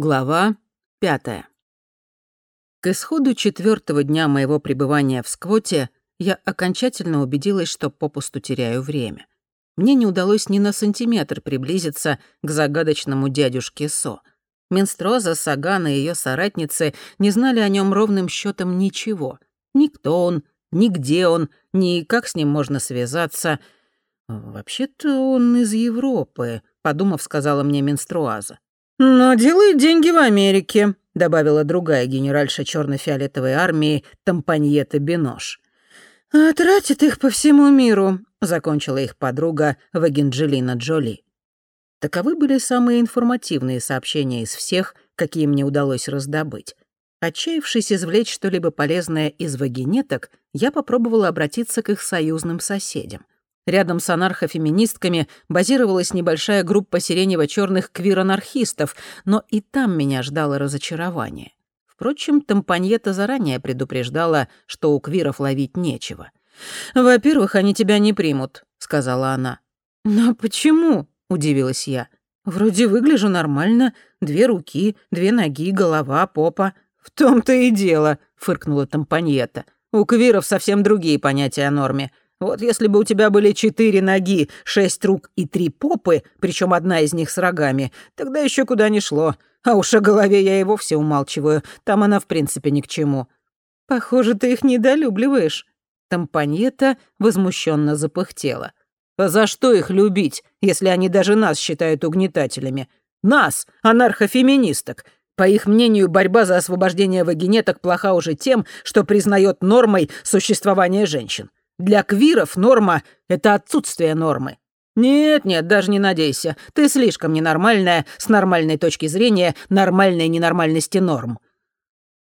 Глава пятая. К исходу четвертого дня моего пребывания в сквоте я окончательно убедилась, что попусту теряю время. Мне не удалось ни на сантиметр приблизиться к загадочному дядюшке Со. Менстроза, Саган и ее соратницы не знали о нем ровным счетом ничего. Никто он, нигде он, ни как с ним можно связаться. «Вообще-то он из Европы», — подумав, сказала мне Менструаза. «Но делает деньги в Америке», — добавила другая генеральша черно-фиолетовой армии Тампаньета Бинош. «А тратит их по всему миру», — закончила их подруга Вагенджелина Джоли. Таковы были самые информативные сообщения из всех, какие мне удалось раздобыть. Отчаявшись извлечь что-либо полезное из вагинеток, я попробовала обратиться к их союзным соседям — Рядом с анархофеминистками базировалась небольшая группа сиренево-черных квир-анархистов, но и там меня ждало разочарование. Впрочем, Тампаньета заранее предупреждала, что у квиров ловить нечего. «Во-первых, они тебя не примут», — сказала она. «Но почему?» — удивилась я. «Вроде выгляжу нормально. Две руки, две ноги, голова, попа». «В том-то и дело», — фыркнула Тампаньета. «У квиров совсем другие понятия о норме. Вот если бы у тебя были четыре ноги, шесть рук и три попы, причем одна из них с рогами, тогда еще куда ни шло. А уж о голове я и вовсе умалчиваю, там она в принципе ни к чему. Похоже, ты их недолюбливаешь. Тампаньета возмущенно запыхтела. А за что их любить, если они даже нас считают угнетателями? Нас, анархофеминисток. По их мнению, борьба за освобождение вагинеток плоха уже тем, что признает нормой существование женщин. Для квиров норма — это отсутствие нормы. Нет-нет, даже не надейся. Ты слишком ненормальная с нормальной точки зрения нормальной ненормальности норм.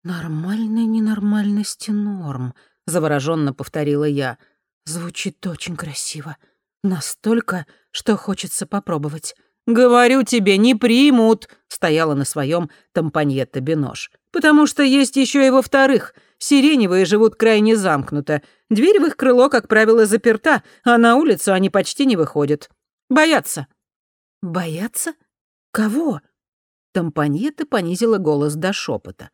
«Нормальной ненормальности норм», — завороженно повторила я. «Звучит очень красиво. Настолько, что хочется попробовать». «Говорю тебе, не примут», — стояла на своем тампоньетто Бинош. «Потому что есть еще и во-вторых. Сиреневые живут крайне замкнуто. Дверь в их крыло, как правило, заперта, а на улицу они почти не выходят. Боятся». «Боятся? Кого?» Тампаньета понизила голос до шепота.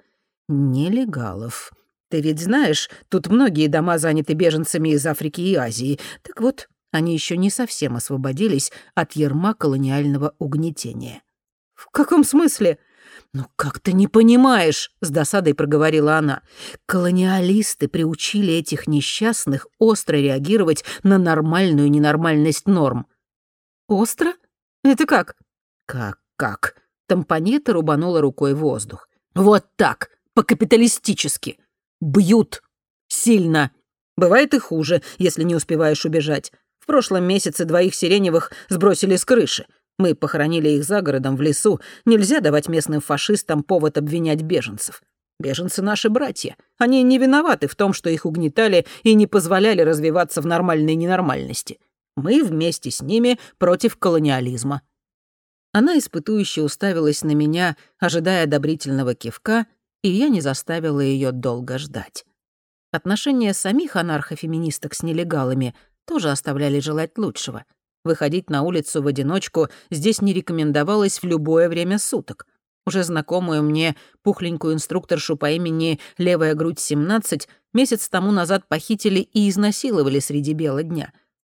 «Нелегалов. Ты ведь знаешь, тут многие дома заняты беженцами из Африки и Азии. Так вот, они еще не совсем освободились от ерма колониального угнетения». «В каком смысле?» «Ну как ты не понимаешь?» — с досадой проговорила она. «Колониалисты приучили этих несчастных остро реагировать на нормальную ненормальность норм». «Остро? Это как?» «Как-как?» Тампонета рубанула рукой воздух. «Вот так, по-капиталистически. Бьют. Сильно. Бывает и хуже, если не успеваешь убежать. В прошлом месяце двоих сиреневых сбросили с крыши. Мы похоронили их за городом, в лесу. Нельзя давать местным фашистам повод обвинять беженцев. Беженцы наши братья. Они не виноваты в том, что их угнетали и не позволяли развиваться в нормальной ненормальности. Мы вместе с ними против колониализма». Она испытующе уставилась на меня, ожидая одобрительного кивка, и я не заставила ее долго ждать. Отношения самих анархофеминисток с нелегалами тоже оставляли желать лучшего — Выходить на улицу в одиночку здесь не рекомендовалось в любое время суток. Уже знакомую мне пухленькую инструкторшу по имени «Левая грудь-17» месяц тому назад похитили и изнасиловали среди бела дня.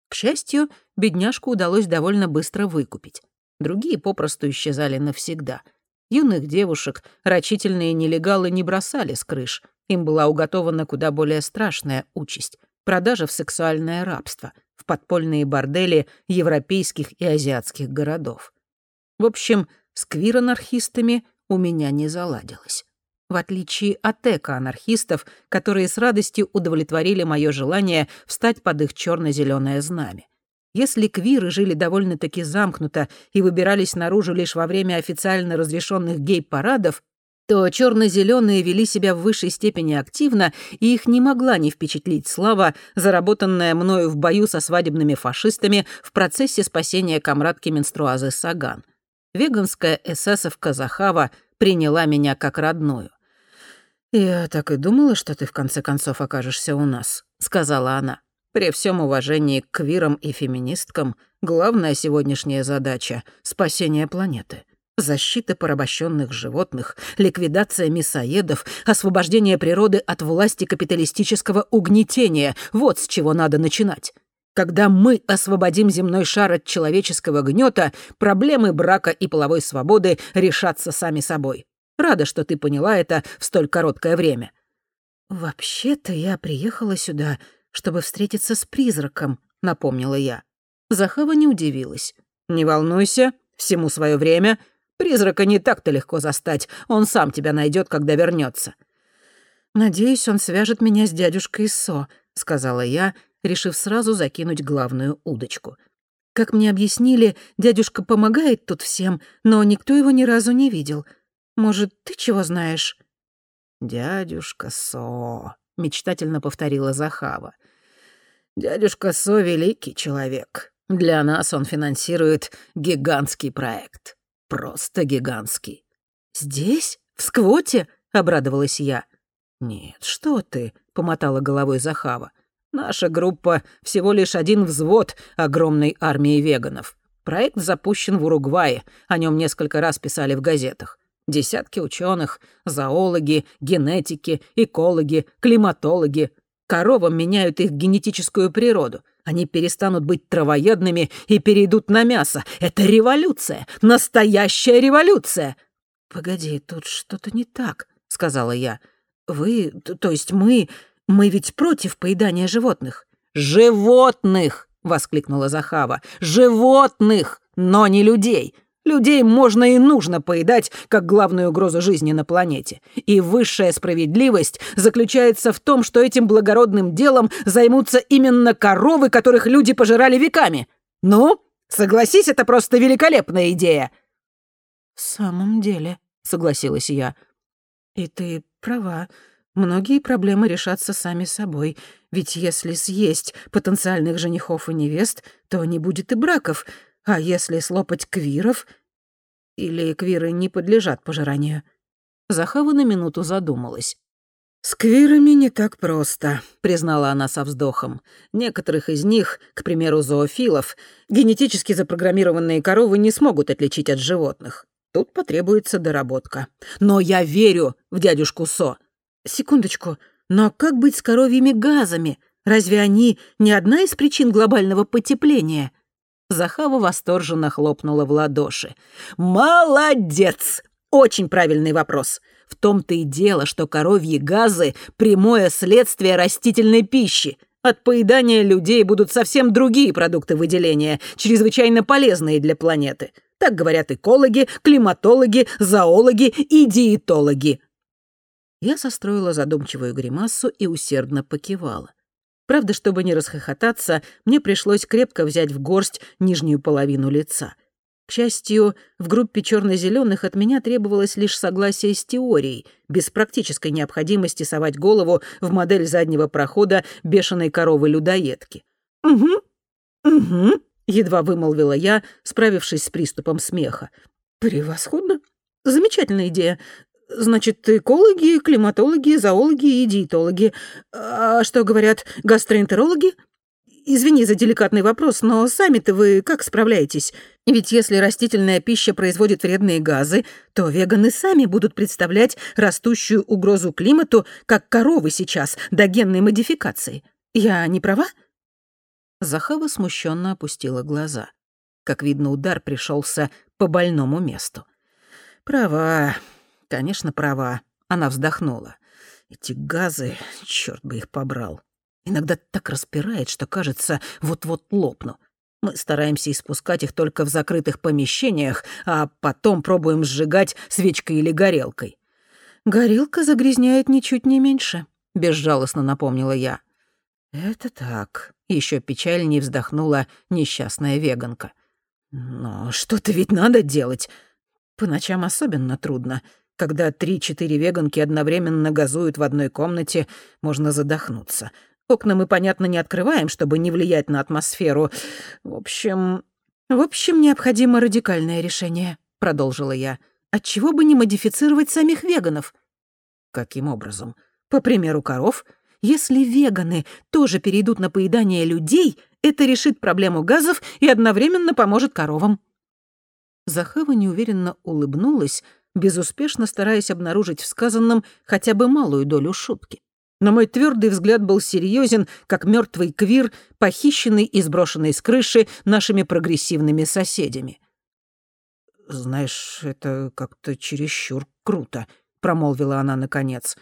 К счастью, бедняжку удалось довольно быстро выкупить. Другие попросту исчезали навсегда. Юных девушек рачительные нелегалы не бросали с крыш. Им была уготована куда более страшная участь — продажа в сексуальное рабство — в подпольные бордели европейских и азиатских городов. В общем, с квир-анархистами у меня не заладилось. В отличие от эко-анархистов, которые с радостью удовлетворили мое желание встать под их черно зеленое знамя. Если квиры жили довольно-таки замкнуто и выбирались наружу лишь во время официально разрешенных гей-парадов, то черно-зеленые вели себя в высшей степени активно, и их не могла не впечатлить слава, заработанная мною в бою со свадебными фашистами в процессе спасения комрадки менструазы Саган. Веганская эсэсовка Захава приняла меня как родную. «Я так и думала, что ты в конце концов окажешься у нас», — сказала она. «При всем уважении к квирам и феминисткам, главная сегодняшняя задача — спасение планеты. Защита порабощенных животных, ликвидация мясоедов, освобождение природы от власти капиталистического угнетения — вот с чего надо начинать. Когда мы освободим земной шар от человеческого гнета, проблемы брака и половой свободы решатся сами собой. Рада, что ты поняла это в столь короткое время. «Вообще-то я приехала сюда, чтобы встретиться с призраком», — напомнила я. Захава не удивилась. «Не волнуйся, всему свое время. Призрака не так-то легко застать, он сам тебя найдет, когда вернется. «Надеюсь, он свяжет меня с дядюшкой Со», — сказала я, решив сразу закинуть главную удочку. Как мне объяснили, дядюшка помогает тут всем, но никто его ни разу не видел. Может, ты чего знаешь?» «Дядюшка Со», — мечтательно повторила Захава. «Дядюшка Со — великий человек. Для нас он финансирует гигантский проект. Просто гигантский». «Здесь? В сквоте?» — обрадовалась я. «Нет, что ты», — помотала головой Захава. «Наша группа — всего лишь один взвод огромной армии веганов. Проект запущен в Уругвае, о нем несколько раз писали в газетах. Десятки ученых, зоологи, генетики, экологи, климатологи. Коровам меняют их генетическую природу. Они перестанут быть травоядными и перейдут на мясо. Это революция! Настоящая революция!» «Погоди, тут что-то не так», — сказала я. «Вы, то есть мы, мы ведь против поедания животных». «Животных!» — воскликнула Захава. «Животных, но не людей!» Людей можно и нужно поедать, как главную угрозу жизни на планете. И высшая справедливость заключается в том, что этим благородным делом займутся именно коровы, которых люди пожирали веками. Ну, согласись, это просто великолепная идея. «В самом деле», — согласилась я. «И ты права. Многие проблемы решатся сами собой. Ведь если съесть потенциальных женихов и невест, то не будет и браков». А если слопать квиров? Или квиры не подлежат пожиранию? Захава на минуту задумалась. «С квирами не так просто», — признала она со вздохом. «Некоторых из них, к примеру, зоофилов, генетически запрограммированные коровы не смогут отличить от животных. Тут потребуется доработка. Но я верю в дядюшку Со». «Секундочку, но как быть с коровьими газами? Разве они не одна из причин глобального потепления?» Захава восторженно хлопнула в ладоши. «Молодец! Очень правильный вопрос. В том-то и дело, что коровьи газы — прямое следствие растительной пищи. От поедания людей будут совсем другие продукты выделения, чрезвычайно полезные для планеты. Так говорят экологи, климатологи, зоологи и диетологи». Я состроила задумчивую гримасу и усердно покивала. Правда, чтобы не расхохотаться, мне пришлось крепко взять в горсть нижнюю половину лица. К счастью, в группе черно-зеленых от меня требовалось лишь согласие с теорией, без практической необходимости совать голову в модель заднего прохода бешеной коровы-людоедки. «Угу, угу», — едва вымолвила я, справившись с приступом смеха. «Превосходно. Замечательная идея. Значит, экологи, климатологи, зоологи и диетологи. А что говорят гастроэнтерологи? Извини за деликатный вопрос, но сами-то вы как справляетесь? Ведь если растительная пища производит вредные газы, то веганы сами будут представлять растущую угрозу климату, как коровы сейчас, до генной модификации. Я не права? Захава смущенно опустила глаза. Как видно, удар пришелся по больному месту. «Права. Конечно, права. Она вздохнула. Эти газы, черт бы их побрал. Иногда так распирает, что кажется, вот-вот лопну. Мы стараемся испускать их только в закрытых помещениях, а потом пробуем сжигать свечкой или горелкой. «Горелка загрязняет ничуть не меньше», — безжалостно напомнила я. «Это так», — еще печальнее вздохнула несчастная веганка. «Но что-то ведь надо делать. По ночам особенно трудно. Когда три-четыре веганки одновременно газуют в одной комнате, можно задохнуться. Окна мы, понятно, не открываем, чтобы не влиять на атмосферу. В общем... В общем, необходимо радикальное решение, продолжила я. Отчего бы не модифицировать самих веганов? Каким образом? По примеру коров. Если веганы тоже перейдут на поедание людей, это решит проблему газов и одновременно поможет коровам. Захава неуверенно улыбнулась, безуспешно стараясь обнаружить в сказанном хотя бы малую долю шутки. Но мой твердый взгляд был серьезен, как мертвый квир, похищенный и сброшенный с крыши нашими прогрессивными соседями. «Знаешь, это как-то чересчур круто», — промолвила она наконец.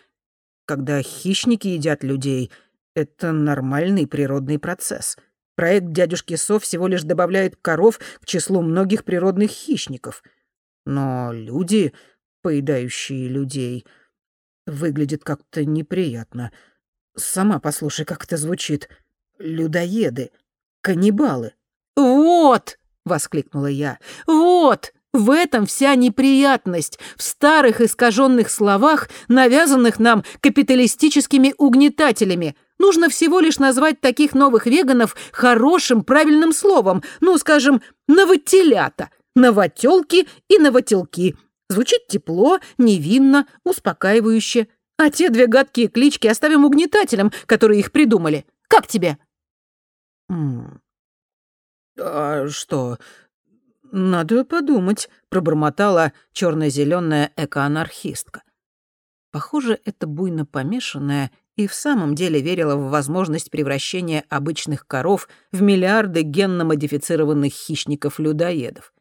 «Когда хищники едят людей, это нормальный природный процесс. Проект дядюшки Со всего лишь добавляет коров к числу многих природных хищников. Но люди, поедающие людей, выглядят как-то неприятно. Сама послушай, как это звучит. Людоеды, каннибалы. «Вот!» — воскликнула я. «Вот! В этом вся неприятность, в старых искаженных словах, навязанных нам капиталистическими угнетателями. Нужно всего лишь назвать таких новых веганов хорошим, правильным словом, ну, скажем, новотелята, новотелки и новотелки. Звучит тепло, невинно, успокаивающе. А те две гадкие клички оставим угнетателям, которые их придумали. Как тебе? «А что? Надо подумать», — пробормотала черно-зеленая экоанархистка. Похоже, это буйно помешанная и в самом деле верила в возможность превращения обычных коров в миллиарды генно-модифицированных хищников-людоедов.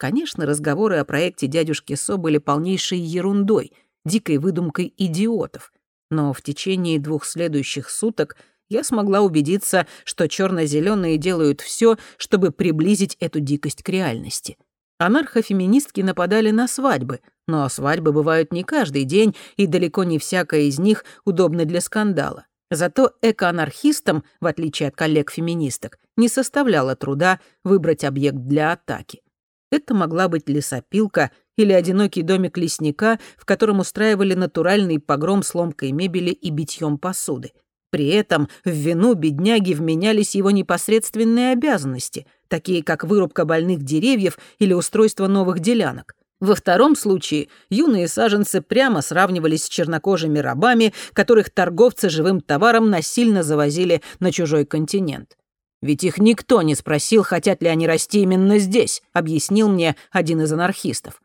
Конечно, разговоры о проекте дядюшки Со были полнейшей ерундой, дикой выдумкой идиотов, но в течение двух следующих суток я смогла убедиться, что черно-зеленые делают все, чтобы приблизить эту дикость к реальности — Анархофеминистки нападали на свадьбы, но свадьбы бывают не каждый день, и далеко не всякая из них удобна для скандала. Зато экоанархистам, в отличие от коллег-феминисток, не составляло труда выбрать объект для атаки. Это могла быть лесопилка или одинокий домик лесника, в котором устраивали натуральный погром с ломкой мебели и битьем посуды. При этом в вину бедняги вменялись его непосредственные обязанности, такие как вырубка больных деревьев или устройство новых делянок. Во втором случае юные саженцы прямо сравнивались с чернокожими рабами, которых торговцы живым товаром насильно завозили на чужой континент. «Ведь их никто не спросил, хотят ли они расти именно здесь», — объяснил мне один из анархистов.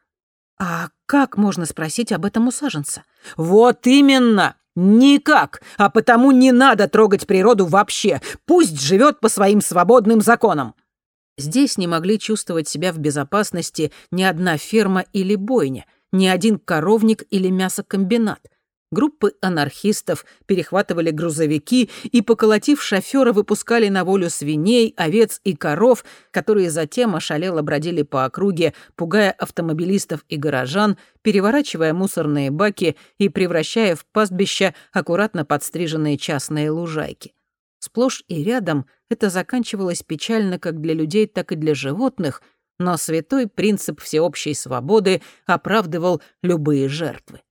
«А как можно спросить об этом у саженца?» «Вот именно! Никак! А потому не надо трогать природу вообще! Пусть живет по своим свободным законам!» Здесь не могли чувствовать себя в безопасности ни одна ферма или бойня, ни один коровник или мясокомбинат. Группы анархистов перехватывали грузовики и, поколотив шофера, выпускали на волю свиней, овец и коров, которые затем ошалело бродили по округе, пугая автомобилистов и горожан, переворачивая мусорные баки и превращая в пастбища аккуратно подстриженные частные лужайки. Сплошь и рядом это заканчивалось печально как для людей, так и для животных, но святой принцип всеобщей свободы оправдывал любые жертвы.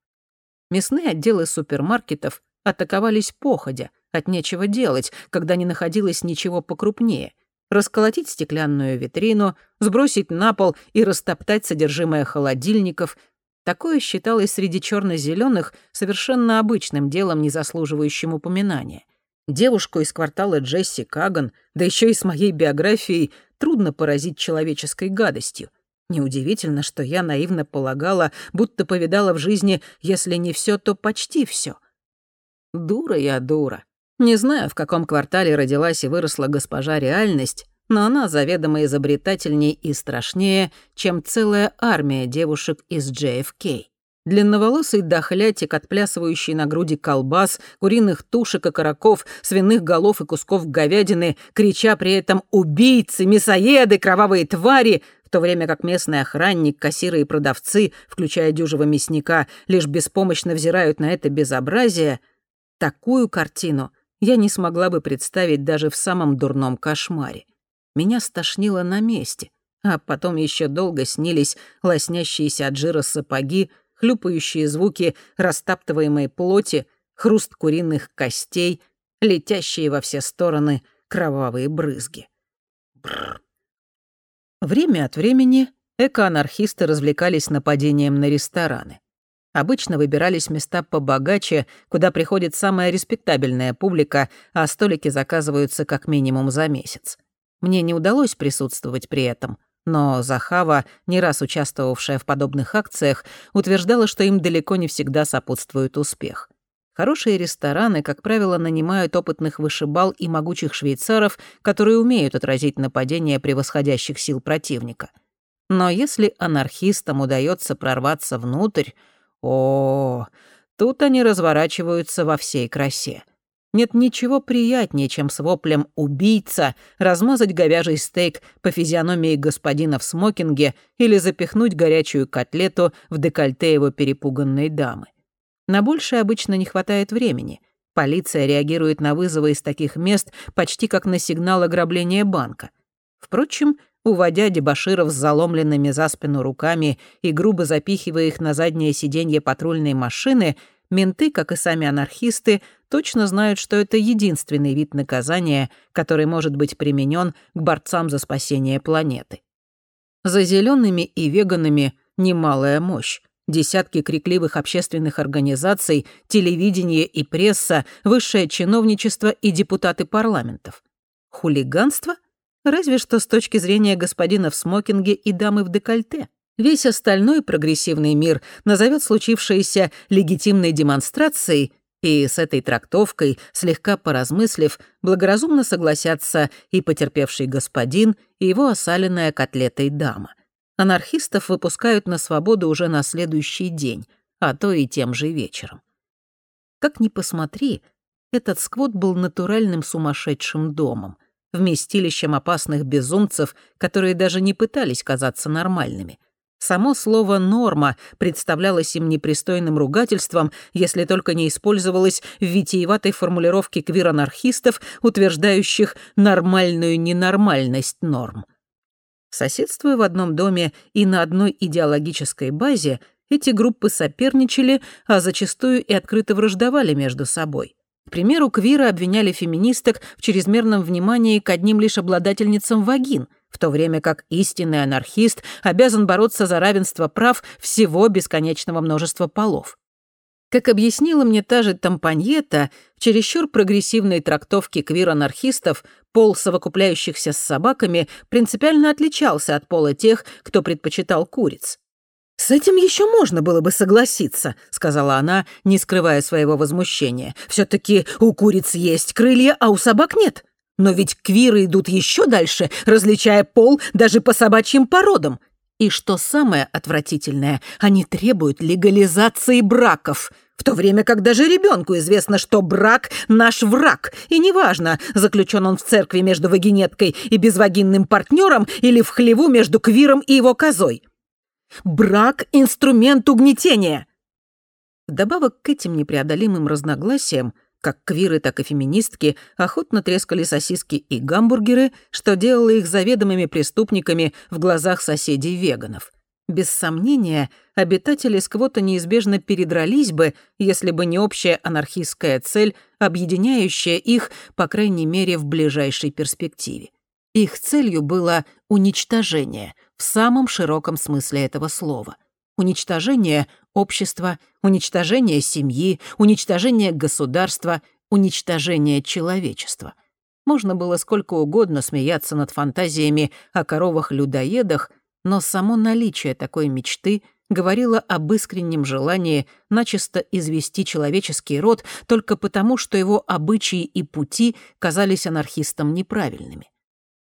Мясные отделы супермаркетов атаковались походя, от нечего делать, когда не находилось ничего покрупнее. Расколотить стеклянную витрину, сбросить на пол и растоптать содержимое холодильников — такое считалось среди черно зеленых совершенно обычным делом, не заслуживающим упоминания. Девушку из квартала Джесси Каган, да еще и с моей биографией, трудно поразить человеческой гадостью — Неудивительно, что я наивно полагала, будто повидала в жизни, если не все, то почти все. Дура я дура. Не знаю, в каком квартале родилась и выросла госпожа реальность, но она заведомо изобретательней и страшнее, чем целая армия девушек из JFK. Длинноволосый дохлятик, отплясывающий на груди колбас, куриных тушек и караков, свиных голов и кусков говядины, крича при этом «убийцы, мясоеды, кровавые твари», то время как местный охранник, кассиры и продавцы, включая дюжего мясника, лишь беспомощно взирают на это безобразие, такую картину я не смогла бы представить даже в самом дурном кошмаре. Меня стошнило на месте, а потом еще долго снились лоснящиеся от жира сапоги, хлюпающие звуки растаптываемой плоти, хруст куриных костей, летящие во все стороны кровавые брызги. Бррр. Время от времени экоанархисты развлекались нападением на рестораны. Обычно выбирались места побогаче, куда приходит самая респектабельная публика, а столики заказываются как минимум за месяц. Мне не удалось присутствовать при этом, Но Захава, не раз участвовавшая в подобных акциях, утверждала, что им далеко не всегда сопутствует успех. Хорошие рестораны, как правило, нанимают опытных вышибал и могучих швейцаров, которые умеют отразить нападение превосходящих сил противника. Но если анархистам удается прорваться внутрь, о, тут они разворачиваются во всей красе. Нет ничего приятнее, чем с воплем «убийца» размазать говяжий стейк по физиономии господина в смокинге или запихнуть горячую котлету в декольте его перепуганной дамы. На большее обычно не хватает времени. Полиция реагирует на вызовы из таких мест почти как на сигнал ограбления банка. Впрочем, уводя дебоширов с заломленными за спину руками и грубо запихивая их на заднее сиденье патрульной машины — Менты, как и сами анархисты, точно знают, что это единственный вид наказания, который может быть применен к борцам за спасение планеты. За зелеными и веганами немалая мощь. Десятки крикливых общественных организаций, телевидение и пресса, высшее чиновничество и депутаты парламентов. Хулиганство? Разве что с точки зрения господина в смокинге и дамы в декольте. Весь остальной прогрессивный мир назовет случившееся легитимной демонстрацией, и с этой трактовкой, слегка поразмыслив, благоразумно согласятся и потерпевший господин, и его осаленная котлетой дама. Анархистов выпускают на свободу уже на следующий день, а то и тем же вечером. Как ни посмотри, этот сквот был натуральным сумасшедшим домом, вместилищем опасных безумцев, которые даже не пытались казаться нормальными — Само слово «норма» представлялось им непристойным ругательством, если только не использовалось в витиеватой формулировке квир-анархистов, утверждающих нормальную ненормальность норм. Соседствуя в одном доме и на одной идеологической базе, эти группы соперничали, а зачастую и открыто враждовали между собой. К примеру, квиры обвиняли феминисток в чрезмерном внимании к одним лишь обладательницам вагин — в то время как истинный анархист обязан бороться за равенство прав всего бесконечного множества полов. Как объяснила мне та же Тампаньета, в чересчур прогрессивной трактовке квир-анархистов пол совокупляющихся с собаками принципиально отличался от пола тех, кто предпочитал куриц. «С этим еще можно было бы согласиться», — сказала она, не скрывая своего возмущения. все таки у куриц есть крылья, а у собак нет. Но ведь квиры идут еще дальше, различая пол даже по собачьим породам. И что самое отвратительное, они требуют легализации браков, в то время как даже ребенку известно, что брак — наш враг, и неважно, заключен он в церкви между вагинеткой и безвагинным партнером или в хлеву между квиром и его козой. Брак — инструмент угнетения. Вдобавок к этим непреодолимым разногласиям как квиры, так и феминистки охотно трескали сосиски и гамбургеры, что делало их заведомыми преступниками в глазах соседей-веганов. Без сомнения, обитатели сквота неизбежно передрались бы, если бы не общая анархистская цель, объединяющая их, по крайней мере, в ближайшей перспективе. Их целью было уничтожение в самом широком смысле этого слова уничтожение общества, уничтожение семьи, уничтожение государства, уничтожение человечества. Можно было сколько угодно смеяться над фантазиями о коровах-людоедах, но само наличие такой мечты говорило об искреннем желании начисто извести человеческий род только потому, что его обычаи и пути казались анархистам неправильными.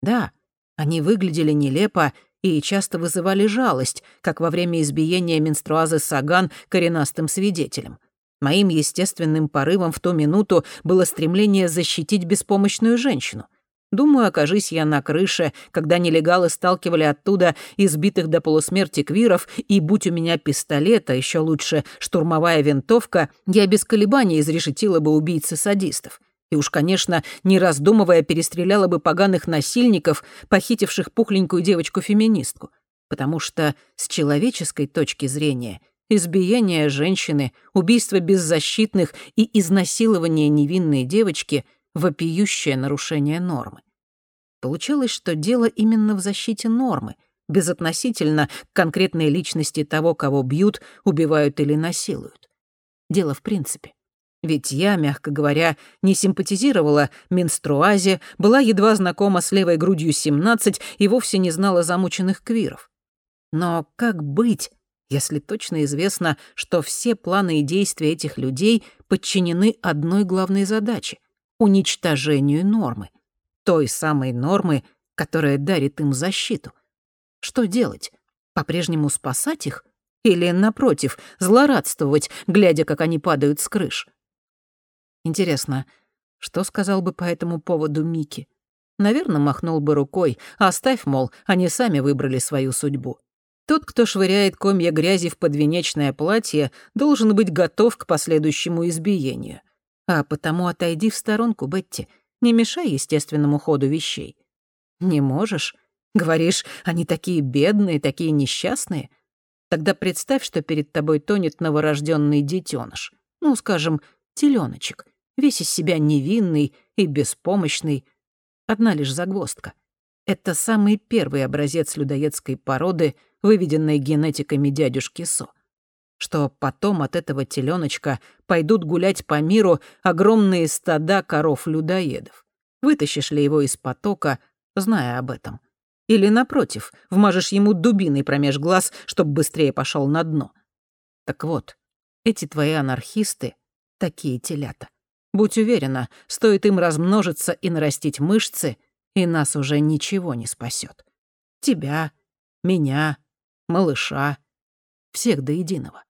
Да, они выглядели нелепо и часто вызывали жалость, как во время избиения менструазы Саган коренастым свидетелем. Моим естественным порывом в ту минуту было стремление защитить беспомощную женщину. Думаю, окажись я на крыше, когда нелегалы сталкивали оттуда избитых до полусмерти квиров, и будь у меня пистолет, а еще лучше штурмовая винтовка, я без колебаний изрешетила бы убийцы-садистов и уж, конечно, не раздумывая, перестреляла бы поганых насильников, похитивших пухленькую девочку-феминистку. Потому что с человеческой точки зрения избиение женщины, убийство беззащитных и изнасилование невинной девочки — вопиющее нарушение нормы. Получалось, что дело именно в защите нормы, безотносительно к конкретной личности того, кого бьют, убивают или насилуют. Дело в принципе. Ведь я, мягко говоря, не симпатизировала менструазе, была едва знакома с левой грудью 17 и вовсе не знала замученных квиров. Но как быть, если точно известно, что все планы и действия этих людей подчинены одной главной задаче — уничтожению нормы, той самой нормы, которая дарит им защиту? Что делать? По-прежнему спасать их? Или, напротив, злорадствовать, глядя, как они падают с крыш? Интересно, что сказал бы по этому поводу Микки? Наверное, махнул бы рукой, оставь, мол, они сами выбрали свою судьбу. Тот, кто швыряет комья грязи в подвенечное платье, должен быть готов к последующему избиению. А потому отойди в сторонку, Бетти. Не мешай естественному ходу вещей. Не можешь? Говоришь, они такие бедные, такие несчастные? Тогда представь, что перед тобой тонет новорожденный детеныш. Ну, скажем, теленочек, весь из себя невинный и беспомощный. Одна лишь загвоздка. Это самый первый образец людоедской породы, выведенной генетиками дядюшки Со. Что потом от этого теленочка пойдут гулять по миру огромные стада коров-людоедов. Вытащишь ли его из потока, зная об этом? Или, напротив, вмажешь ему дубиной промеж глаз, чтобы быстрее пошел на дно? Так вот, эти твои анархисты — такие телята. Будь уверена, стоит им размножиться и нарастить мышцы, и нас уже ничего не спасет. Тебя, меня, малыша, всех до единого.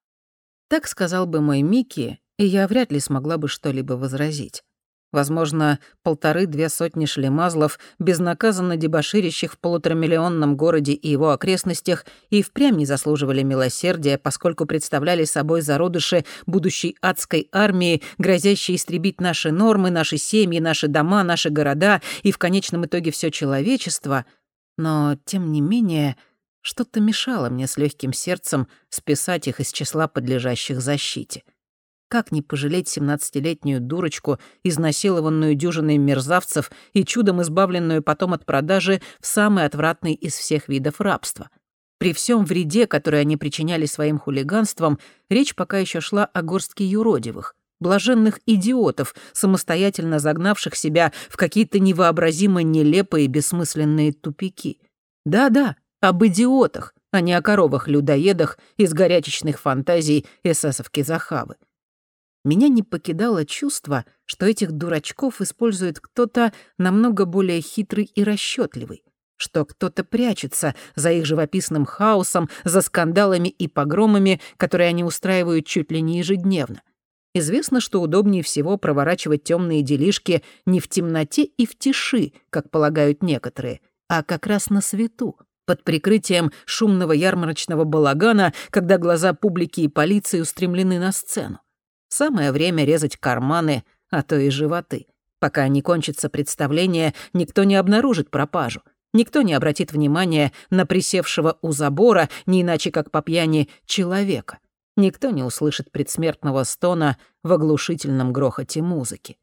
Так сказал бы мой Микки, и я вряд ли смогла бы что-либо возразить. Возможно, полторы-две сотни шлемазлов, безнаказанно дебоширящих в полуторамиллионном городе и его окрестностях, и впрямь не заслуживали милосердия, поскольку представляли собой зародыши будущей адской армии, грозящей истребить наши нормы, наши семьи, наши дома, наши города и в конечном итоге все человечество. Но, тем не менее, что-то мешало мне с легким сердцем списать их из числа подлежащих защите. Как не пожалеть семнадцатилетнюю дурочку, изнасилованную дюжиной мерзавцев и чудом избавленную потом от продажи в самый отвратный из всех видов рабства? При всем вреде, который они причиняли своим хулиганством, речь пока еще шла о горстке юродивых, блаженных идиотов, самостоятельно загнавших себя в какие-то невообразимо нелепые и бессмысленные тупики. Да-да, об идиотах, а не о коровах-людоедах из горячечных фантазий эсэсовки Захавы меня не покидало чувство, что этих дурачков использует кто-то намного более хитрый и расчетливый, что кто-то прячется за их живописным хаосом, за скандалами и погромами, которые они устраивают чуть ли не ежедневно. Известно, что удобнее всего проворачивать темные делишки не в темноте и в тиши, как полагают некоторые, а как раз на свету, под прикрытием шумного ярмарочного балагана, когда глаза публики и полиции устремлены на сцену. Самое время резать карманы, а то и животы. Пока не кончится представление, никто не обнаружит пропажу. Никто не обратит внимания на присевшего у забора, не иначе как по пьяни, человека. Никто не услышит предсмертного стона в оглушительном грохоте музыки.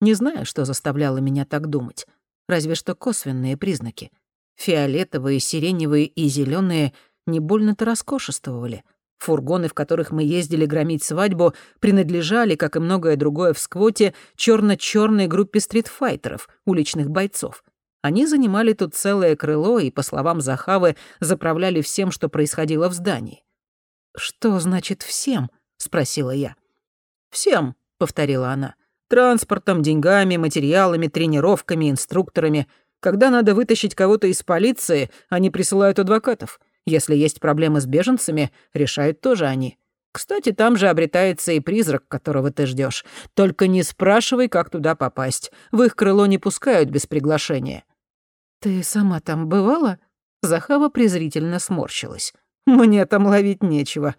Не знаю, что заставляло меня так думать. Разве что косвенные признаки. Фиолетовые, сиреневые и зеленые не больно-то роскошествовали. Фургоны, в которых мы ездили громить свадьбу, принадлежали, как и многое другое в сквоте, черно черной группе стритфайтеров, уличных бойцов. Они занимали тут целое крыло и, по словам Захавы, заправляли всем, что происходило в здании. «Что значит «всем»?» — спросила я. «Всем», — повторила она. «Транспортом, деньгами, материалами, тренировками, инструкторами. Когда надо вытащить кого-то из полиции, они присылают адвокатов. Если есть проблемы с беженцами, решают тоже они. Кстати, там же обретается и призрак, которого ты ждешь. Только не спрашивай, как туда попасть. В их крыло не пускают без приглашения». «Ты сама там бывала?» Захава презрительно сморщилась. «Мне там ловить нечего.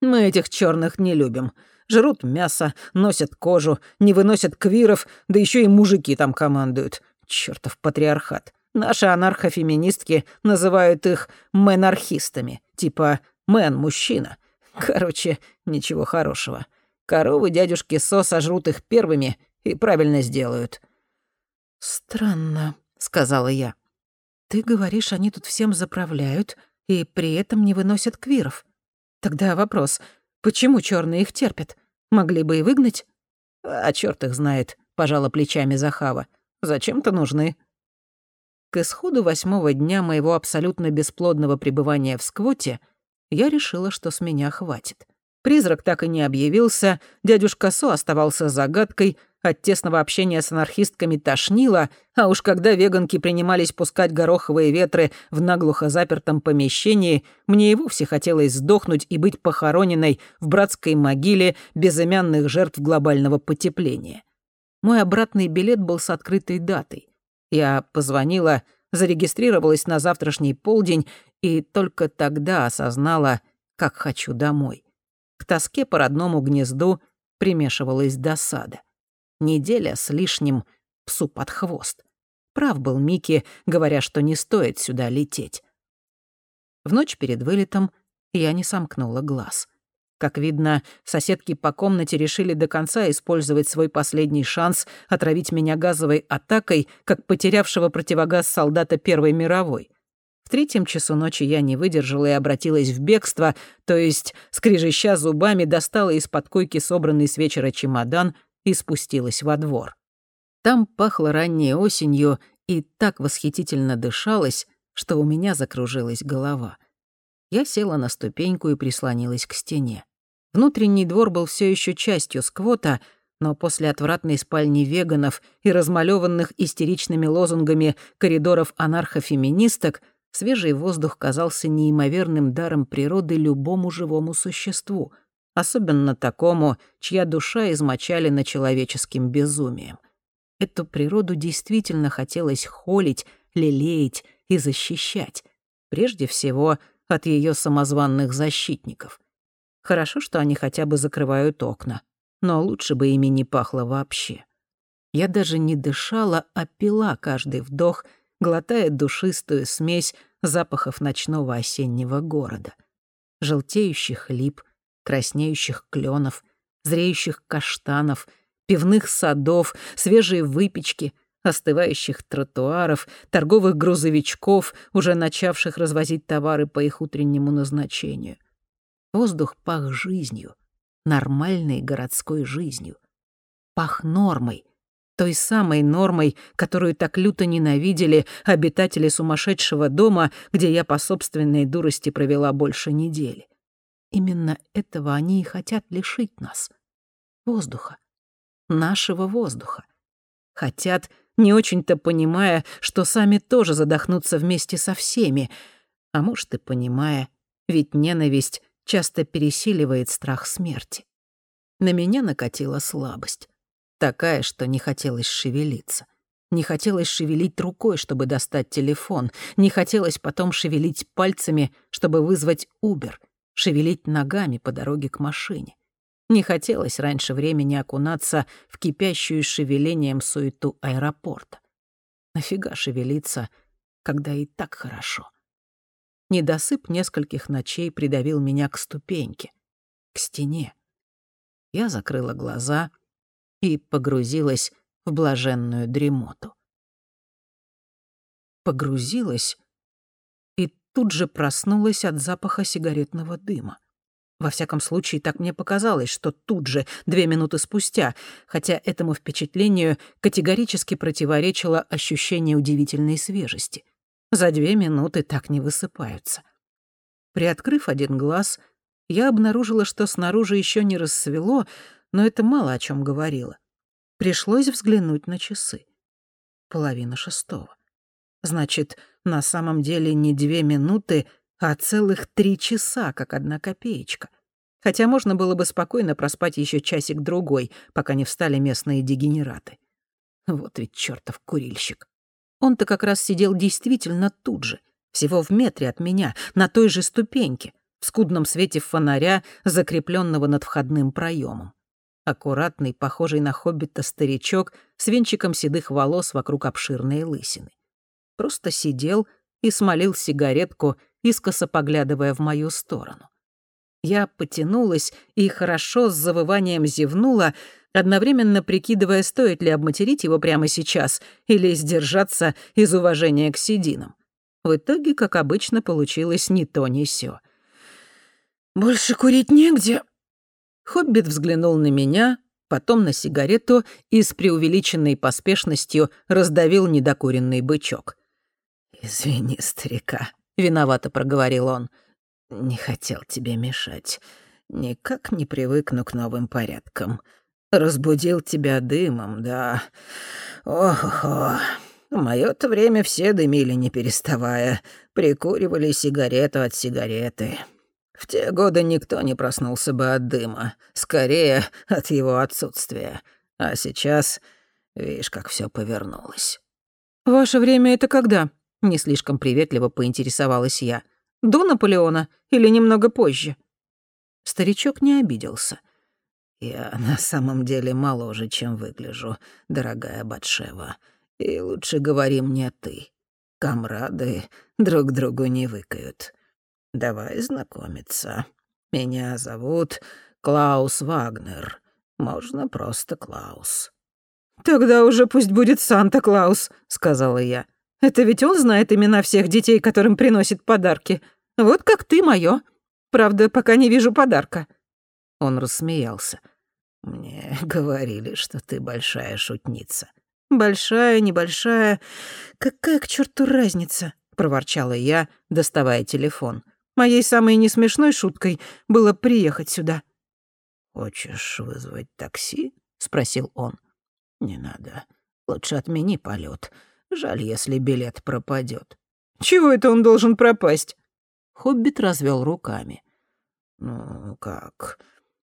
Мы этих черных не любим. Жрут мясо, носят кожу, не выносят квиров, да еще и мужики там командуют. Чертов патриархат. Наши анархофеминистки называют их мэнархистами, типа «мэн — мужчина». Короче, ничего хорошего. Коровы дядюшки Со сожрут их первыми и правильно сделают. «Странно», — сказала я. «Ты говоришь, они тут всем заправляют и при этом не выносят квиров. Тогда вопрос, почему черные их терпят? Могли бы и выгнать?» «А чёрт их знает», — пожала плечами Захава. «Зачем-то нужны». К исходу восьмого дня моего абсолютно бесплодного пребывания в сквоте я решила, что с меня хватит. Призрак так и не объявился, дядюшка Со оставался загадкой, от тесного общения с анархистками тошнило, а уж когда веганки принимались пускать гороховые ветры в наглухо запертом помещении, мне и вовсе хотелось сдохнуть и быть похороненной в братской могиле безымянных жертв глобального потепления. Мой обратный билет был с открытой датой. Я позвонила, зарегистрировалась на завтрашний полдень и только тогда осознала, как хочу домой. К тоске по родному гнезду примешивалась досада. Неделя с лишним псу под хвост. Прав был Микки, говоря, что не стоит сюда лететь. В ночь перед вылетом я не сомкнула глаз. Как видно, соседки по комнате решили до конца использовать свой последний шанс отравить меня газовой атакой, как потерявшего противогаз солдата Первой мировой. В третьем часу ночи я не выдержала и обратилась в бегство, то есть, скрежеща зубами, достала из-под койки собранный с вечера чемодан и спустилась во двор. Там пахло ранней осенью и так восхитительно дышалось, что у меня закружилась голова. Я села на ступеньку и прислонилась к стене. Внутренний двор был все еще частью сквота, но после отвратной спальни веганов и размалеванных истеричными лозунгами коридоров анархофеминисток — свежий воздух казался неимоверным даром природы любому живому существу, особенно такому, чья душа измочалена человеческим безумием. Эту природу действительно хотелось холить, лелеять и защищать, прежде всего от ее самозванных защитников. Хорошо, что они хотя бы закрывают окна, но лучше бы ими не пахло вообще. Я даже не дышала, а пила каждый вдох — глотая душистую смесь запахов ночного осеннего города. Желтеющих лип, краснеющих кленов, зреющих каштанов, пивных садов, свежей выпечки, остывающих тротуаров, торговых грузовичков, уже начавших развозить товары по их утреннему назначению. Воздух пах жизнью, нормальной городской жизнью. Пах нормой, той самой нормой, которую так люто ненавидели обитатели сумасшедшего дома, где я по собственной дурости провела больше недели. Именно этого они и хотят лишить нас. Воздуха. Нашего воздуха. Хотят, не очень-то понимая, что сами тоже задохнутся вместе со всеми. А может, и понимая, ведь ненависть часто пересиливает страх смерти. На меня накатила слабость. Такая, что не хотелось шевелиться. Не хотелось шевелить рукой, чтобы достать телефон. Не хотелось потом шевелить пальцами, чтобы вызвать Убер. Шевелить ногами по дороге к машине. Не хотелось раньше времени окунаться в кипящую шевелением суету аэропорта. Нафига шевелиться, когда и так хорошо? Недосып нескольких ночей придавил меня к ступеньке, к стене. Я закрыла глаза — и погрузилась в блаженную дремоту. Погрузилась и тут же проснулась от запаха сигаретного дыма. Во всяком случае, так мне показалось, что тут же, две минуты спустя, хотя этому впечатлению категорически противоречило ощущение удивительной свежести. За две минуты так не высыпаются. Приоткрыв один глаз, я обнаружила, что снаружи еще не рассвело, но это мало о чем говорило. Пришлось взглянуть на часы. Половина шестого. Значит, на самом деле не две минуты, а целых три часа, как одна копеечка. Хотя можно было бы спокойно проспать еще часик-другой, пока не встали местные дегенераты. Вот ведь чертов курильщик. Он-то как раз сидел действительно тут же, всего в метре от меня, на той же ступеньке, в скудном свете фонаря, закрепленного над входным проемом аккуратный, похожий на хоббита старичок с венчиком седых волос вокруг обширной лысины. Просто сидел и смолил сигаретку, искоса поглядывая в мою сторону. Я потянулась и хорошо с завыванием зевнула, одновременно прикидывая, стоит ли обматерить его прямо сейчас или сдержаться из уважения к сединам. В итоге, как обычно, получилось ни то, ни сё. «Больше курить негде», Хоббит взглянул на меня, потом на сигарету и с преувеличенной поспешностью раздавил недокуренный бычок. «Извини, старика», — виновато проговорил он. «Не хотел тебе мешать. Никак не привыкну к новым порядкам. Разбудил тебя дымом, да. Ох-ох-ох. В моё-то время все дымили, не переставая. Прикуривали сигарету от сигареты. В те годы никто не проснулся бы от дыма. Скорее, от его отсутствия. А сейчас, видишь, как все повернулось. «Ваше время — это когда?» — не слишком приветливо поинтересовалась я. «До Наполеона или немного позже?» Старичок не обиделся. «Я на самом деле моложе, чем выгляжу, дорогая Батшева. И лучше говори мне ты. Камрады друг другу не выкают. Давай знакомиться. Меня зовут Клаус Вагнер. Можно просто Клаус». «Тогда уже пусть будет Санта-Клаус», — сказала я. «Это ведь он знает имена всех детей, которым приносит подарки. Вот как ты моё. Правда, пока не вижу подарка». Он рассмеялся. «Мне говорили, что ты большая шутница». «Большая, небольшая. Какая к черту разница?» — проворчала я, доставая телефон. «Моей самой несмешной шуткой было приехать сюда». «Хочешь вызвать такси?» — спросил он. «Не надо. Лучше отмени полет. Жаль, если билет пропадет. «Чего это он должен пропасть?» Хоббит развел руками. «Ну, как?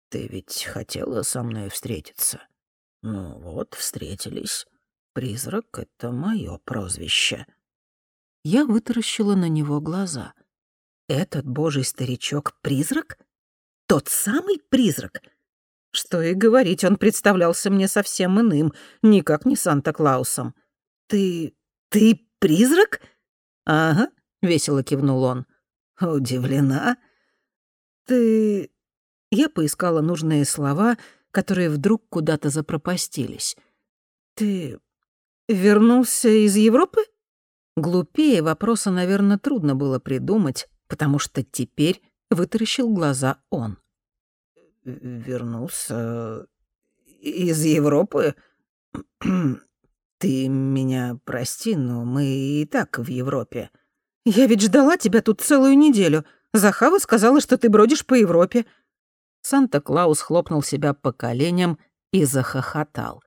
Ты ведь хотела со мной встретиться?» «Ну вот, встретились. Призрак — это мое прозвище». Я вытаращила на него глаза. «Этот божий старичок — призрак? Тот самый призрак?» Что и говорить, он представлялся мне совсем иным, никак не Санта-Клаусом. «Ты... ты призрак?» «Ага», — весело кивнул он. «Удивлена?» «Ты...» Я поискала нужные слова, которые вдруг куда-то запропастились. «Ты вернулся из Европы?» Глупее вопроса, наверное, трудно было придумать, потому что теперь вытаращил глаза он. «Вернулся из Европы? Ты меня прости, но мы и так в Европе». «Я ведь ждала тебя тут целую неделю. Захава сказала, что ты бродишь по Европе». Санта-Клаус хлопнул себя по коленям и захохотал.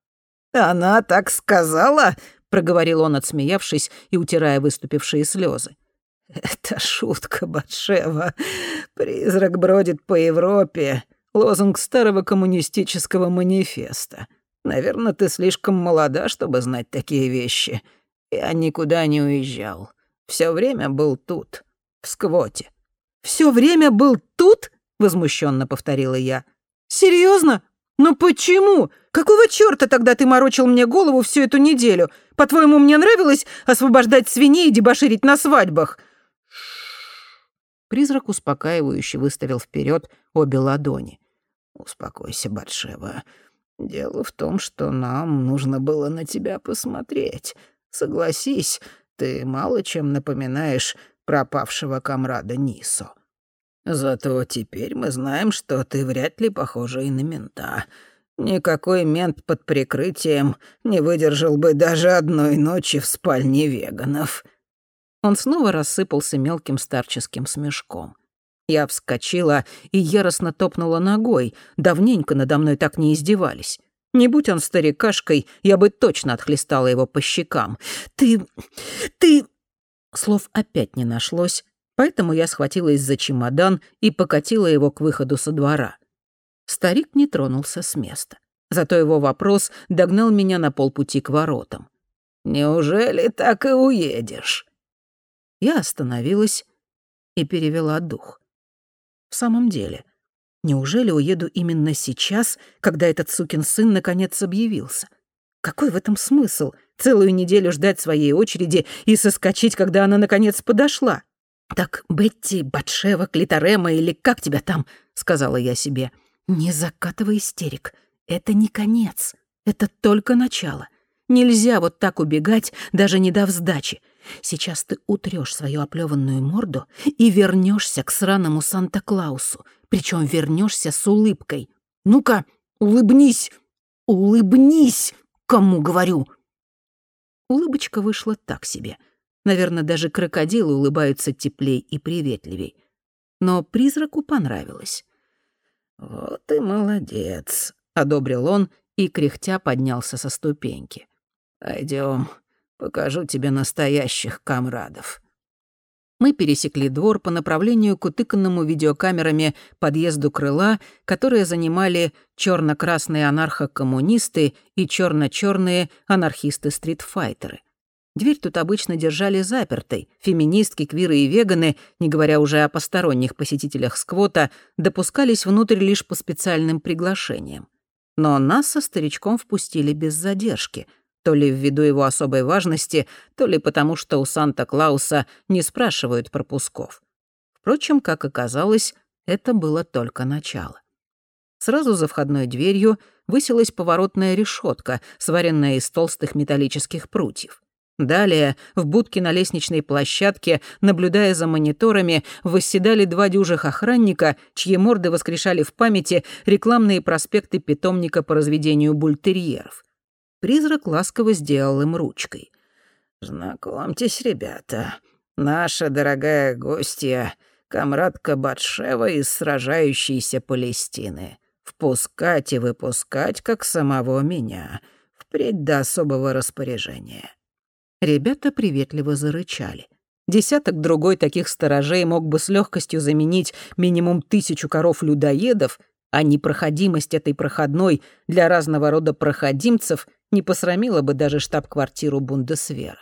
«Она так сказала?» — проговорил он, отсмеявшись и утирая выступившие слезы. «Это шутка, Батшева. Призрак бродит по Европе. Лозунг старого коммунистического манифеста. Наверное, ты слишком молода, чтобы знать такие вещи. Я никуда не уезжал. Все время был тут, в сквоте». Все время был тут?» — возмущенно повторила я. Серьезно? Но почему? Какого чёрта тогда ты морочил мне голову всю эту неделю? По-твоему, мне нравилось освобождать свиней и дебоширить на свадьбах?» Призрак успокаивающе выставил вперед обе ладони. «Успокойся, Батшева. Дело в том, что нам нужно было на тебя посмотреть. Согласись, ты мало чем напоминаешь пропавшего комрада Нисо. Зато теперь мы знаем, что ты вряд ли похожа и на мента. Никакой мент под прикрытием не выдержал бы даже одной ночи в спальне веганов». Он снова рассыпался мелким старческим смешком. Я вскочила и яростно топнула ногой. Давненько надо мной так не издевались. Не будь он старикашкой, я бы точно отхлестала его по щекам. «Ты... ты...» Слов опять не нашлось, поэтому я схватилась за чемодан и покатила его к выходу со двора. Старик не тронулся с места. Зато его вопрос догнал меня на полпути к воротам. «Неужели так и уедешь?» Я остановилась и перевела дух. В самом деле, неужели уеду именно сейчас, когда этот сукин сын наконец объявился? Какой в этом смысл? Целую неделю ждать своей очереди и соскочить, когда она наконец подошла? «Так, Бетти, Батшева, Клиторема или как тебя там?» — сказала я себе. «Не закатывай истерик. Это не конец. Это только начало. Нельзя вот так убегать, даже не дав сдачи. Сейчас ты утрёшь свою оплеванную морду и вернешься к сраному Санта-Клаусу. Причем вернешься с улыбкой. Ну-ка, улыбнись. улыбнись, кому говорю!» Улыбочка вышла так себе. Наверное, даже крокодилы улыбаются теплей и приветливей. Но призраку понравилось. «Вот и молодец», — одобрил он и, кряхтя, поднялся со ступеньки. Пойдем, покажу тебе настоящих комрадов». Мы пересекли двор по направлению к утыканному видеокамерами подъезду крыла, которые занимали черно красные анархо-коммунисты и черно черные анархисты-стритфайтеры. Дверь тут обычно держали запертой. Феминистки, квиры и веганы, не говоря уже о посторонних посетителях сквота, допускались внутрь лишь по специальным приглашениям. Но нас со старичком впустили без задержки — то ли ввиду его особой важности, то ли потому, что у Санта-Клауса не спрашивают пропусков. Впрочем, как оказалось, это было только начало. Сразу за входной дверью высилась поворотная решетка, сваренная из толстых металлических прутьев. Далее в будке на лестничной площадке, наблюдая за мониторами, восседали два дюжих охранника, чьи морды воскрешали в памяти рекламные проспекты питомника по разведению бультерьеров. Призрак ласково сделал им ручкой. «Знакомьтесь, ребята, наша дорогая гостья, комрадка Батшева из сражающейся Палестины. Впускать и выпускать, как самого меня, впредь до особого распоряжения». Ребята приветливо зарычали. Десяток другой таких сторожей мог бы с легкостью заменить минимум тысячу коров-людоедов, а непроходимость этой проходной для разного рода проходимцев не посрамила бы даже штаб-квартиру Бундесвера.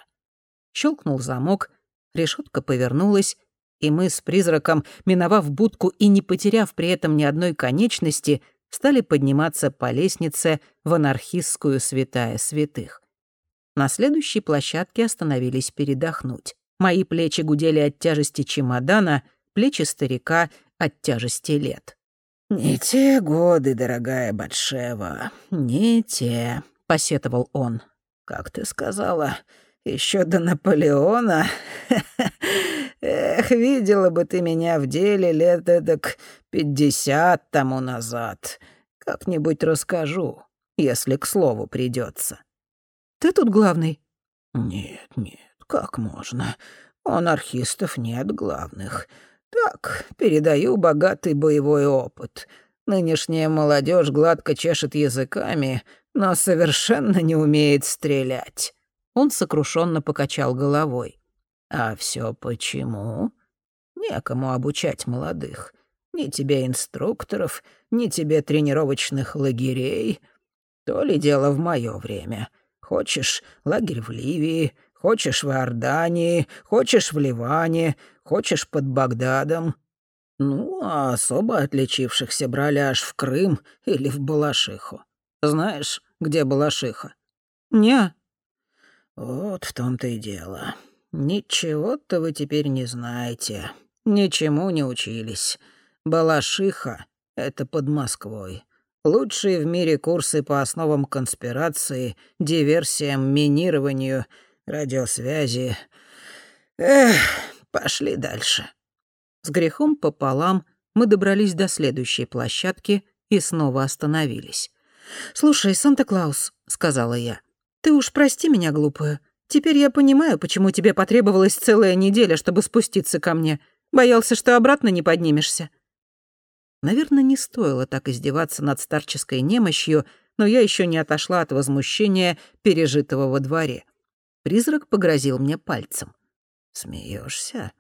Щелкнул замок, решетка повернулась, и мы с призраком, миновав будку и не потеряв при этом ни одной конечности, стали подниматься по лестнице в анархистскую святая святых. На следующей площадке остановились передохнуть. Мои плечи гудели от тяжести чемодана, плечи старика — от тяжести лет. «Не те годы, дорогая Батшева, не те», — посетовал он. «Как ты сказала, еще до Наполеона? Эх, видела бы ты меня в деле лет эдак пятьдесят тому назад. Как-нибудь расскажу, если к слову придется. Ты тут главный?» «Нет, нет, как можно? У анархистов нет главных. Так, передаю богатый боевой опыт». Нынешняя молодежь гладко чешет языками, но совершенно не умеет стрелять». Он сокрушенно покачал головой. «А все почему? Некому обучать молодых. Ни тебе инструкторов, ни тебе тренировочных лагерей. То ли дело в мое время. Хочешь лагерь в Ливии, хочешь в Иордании, хочешь в Ливане, хочешь под Багдадом. Ну, а особо отличившихся брали аж в Крым или в Балашиху. Знаешь, где Балашиха?» «Не». «Вот в том-то и дело. Ничего-то вы теперь не знаете. Ничему не учились. Балашиха — это под Москвой. Лучшие в мире курсы по основам конспирации, диверсиям, минированию, радиосвязи. Эх, пошли дальше». С грехом пополам мы добрались до следующей площадки и снова остановились. «Слушай, Санта-Клаус», — сказала я, — «ты уж прости меня, глупую. Теперь я понимаю, почему тебе потребовалась целая неделя, чтобы спуститься ко мне. Боялся, что обратно не поднимешься». Наверное, не стоило так издеваться над старческой немощью, но я еще не отошла от возмущения, пережитого во дворе. Призрак погрозил мне пальцем. Смеешься?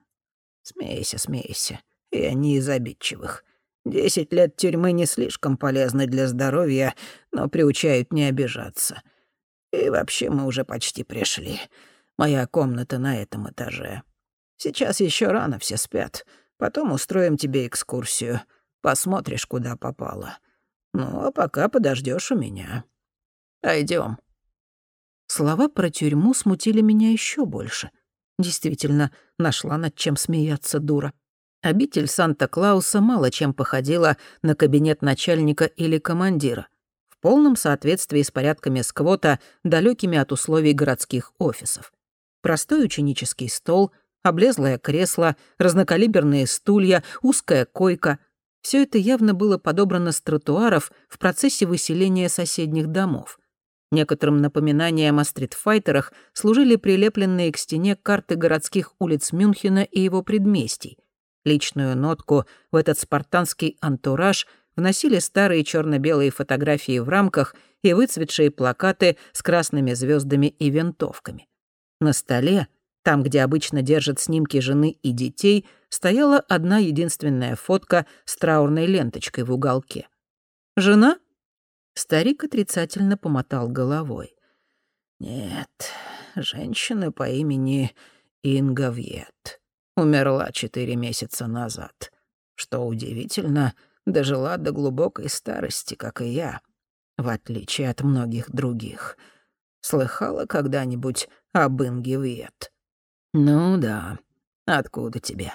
Смейся, смейся. Я не из обидчивых. Десять лет тюрьмы не слишком полезны для здоровья, но приучают не обижаться. И вообще мы уже почти пришли. Моя комната на этом этаже. Сейчас еще рано, все спят. Потом устроим тебе экскурсию. Посмотришь, куда попало. Ну, а пока подождешь у меня. Пойдем. Слова про тюрьму смутили меня еще больше. Действительно, нашла над чем смеяться дура. Обитель Санта-Клауса мало чем походила на кабинет начальника или командира. В полном соответствии с порядками сквота, далекими от условий городских офисов. Простой ученический стол, облезлое кресло, разнокалиберные стулья, узкая койка. Все это явно было подобрано с тротуаров в процессе выселения соседних домов. Некоторым напоминанием о стритфайтерах служили прилепленные к стене карты городских улиц Мюнхена и его предместий. Личную нотку в этот спартанский антураж вносили старые черно белые фотографии в рамках и выцветшие плакаты с красными звездами и винтовками. На столе, там, где обычно держат снимки жены и детей, стояла одна единственная фотка с траурной ленточкой в уголке. «Жена?» Старик отрицательно помотал головой. «Нет, женщина по имени Инга Вьет. Умерла четыре месяца назад. Что удивительно, дожила до глубокой старости, как и я, в отличие от многих других. Слыхала когда-нибудь об Инге Вьет?» «Ну да. Откуда тебе?»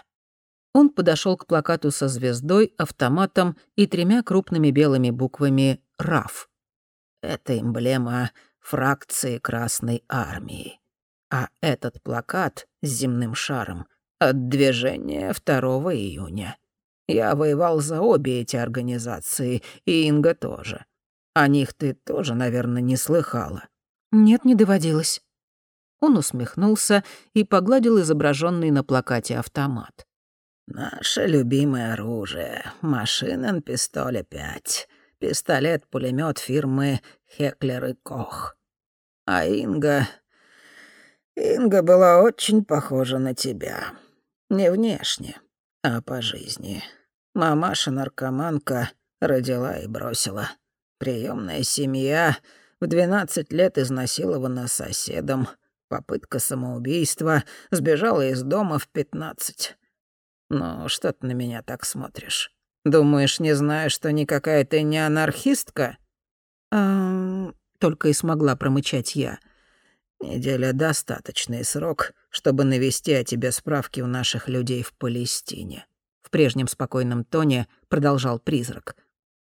Он подошел к плакату со звездой, автоматом и тремя крупными белыми буквами «РАФ». Это эмблема фракции Красной Армии. А этот плакат с земным шаром от движения 2 июня. Я воевал за обе эти организации, и Инга тоже. О них ты тоже, наверное, не слыхала. Нет, не доводилось. Он усмехнулся и погладил изображенный на плакате автомат. «Наше любимое оружие. Машинен пистоля 5. пистолет пулемет фирмы Хеклер и Кох. А Инга... Инга была очень похожа на тебя. Не внешне, а по жизни. Мамаша-наркоманка родила и бросила. Приемная семья в 12 лет изнасилована соседом. Попытка самоубийства, сбежала из дома в 15. «Ну, что ты на меня так смотришь? Думаешь, не знаю, что никакая ты не анархистка?» Только и смогла промычать я. «Неделя — достаточный срок, чтобы навести о тебе справки у наших людей в Палестине». В прежнем спокойном тоне продолжал призрак.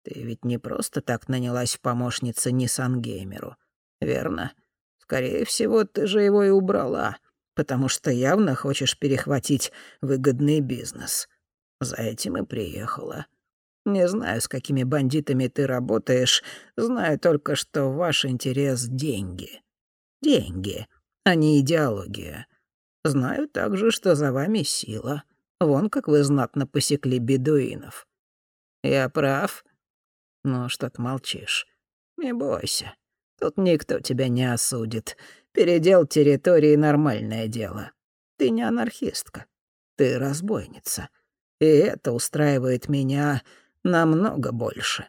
«Ты ведь не просто так нанялась в помощнице Ниссангеймеру, верно? Скорее всего, ты же его и убрала потому что явно хочешь перехватить выгодный бизнес. За этим и приехала. Не знаю, с какими бандитами ты работаешь, знаю только, что ваш интерес — деньги. Деньги, а не идеология. Знаю также, что за вами сила. Вон как вы знатно посекли бедуинов. Я прав? Ну, что ты молчишь? Не бойся. Тут никто тебя не осудит. Передел территории — нормальное дело. Ты не анархистка, ты разбойница. И это устраивает меня намного больше.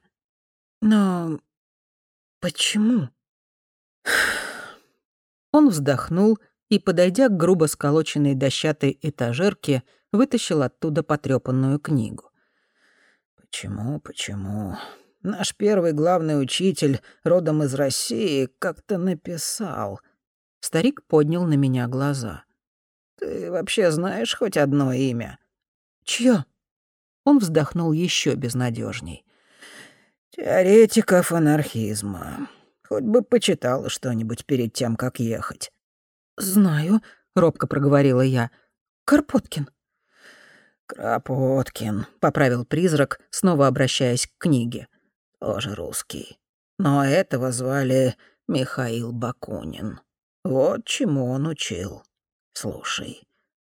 Но почему? Он вздохнул и, подойдя к грубо сколоченной дощатой этажерке, вытащил оттуда потрёпанную книгу. «Почему, почему? Наш первый главный учитель, родом из России, как-то написал...» Старик поднял на меня глаза. «Ты вообще знаешь хоть одно имя?» «Чьё?» Он вздохнул еще безнадежней. «Теоретиков анархизма. Хоть бы почитала что-нибудь перед тем, как ехать». «Знаю», — робко проговорила я. «Карпоткин». «Кропоткин», — поправил призрак, снова обращаясь к книге. «Тоже русский. Но этого звали Михаил Бакунин». Вот чему он учил. Слушай,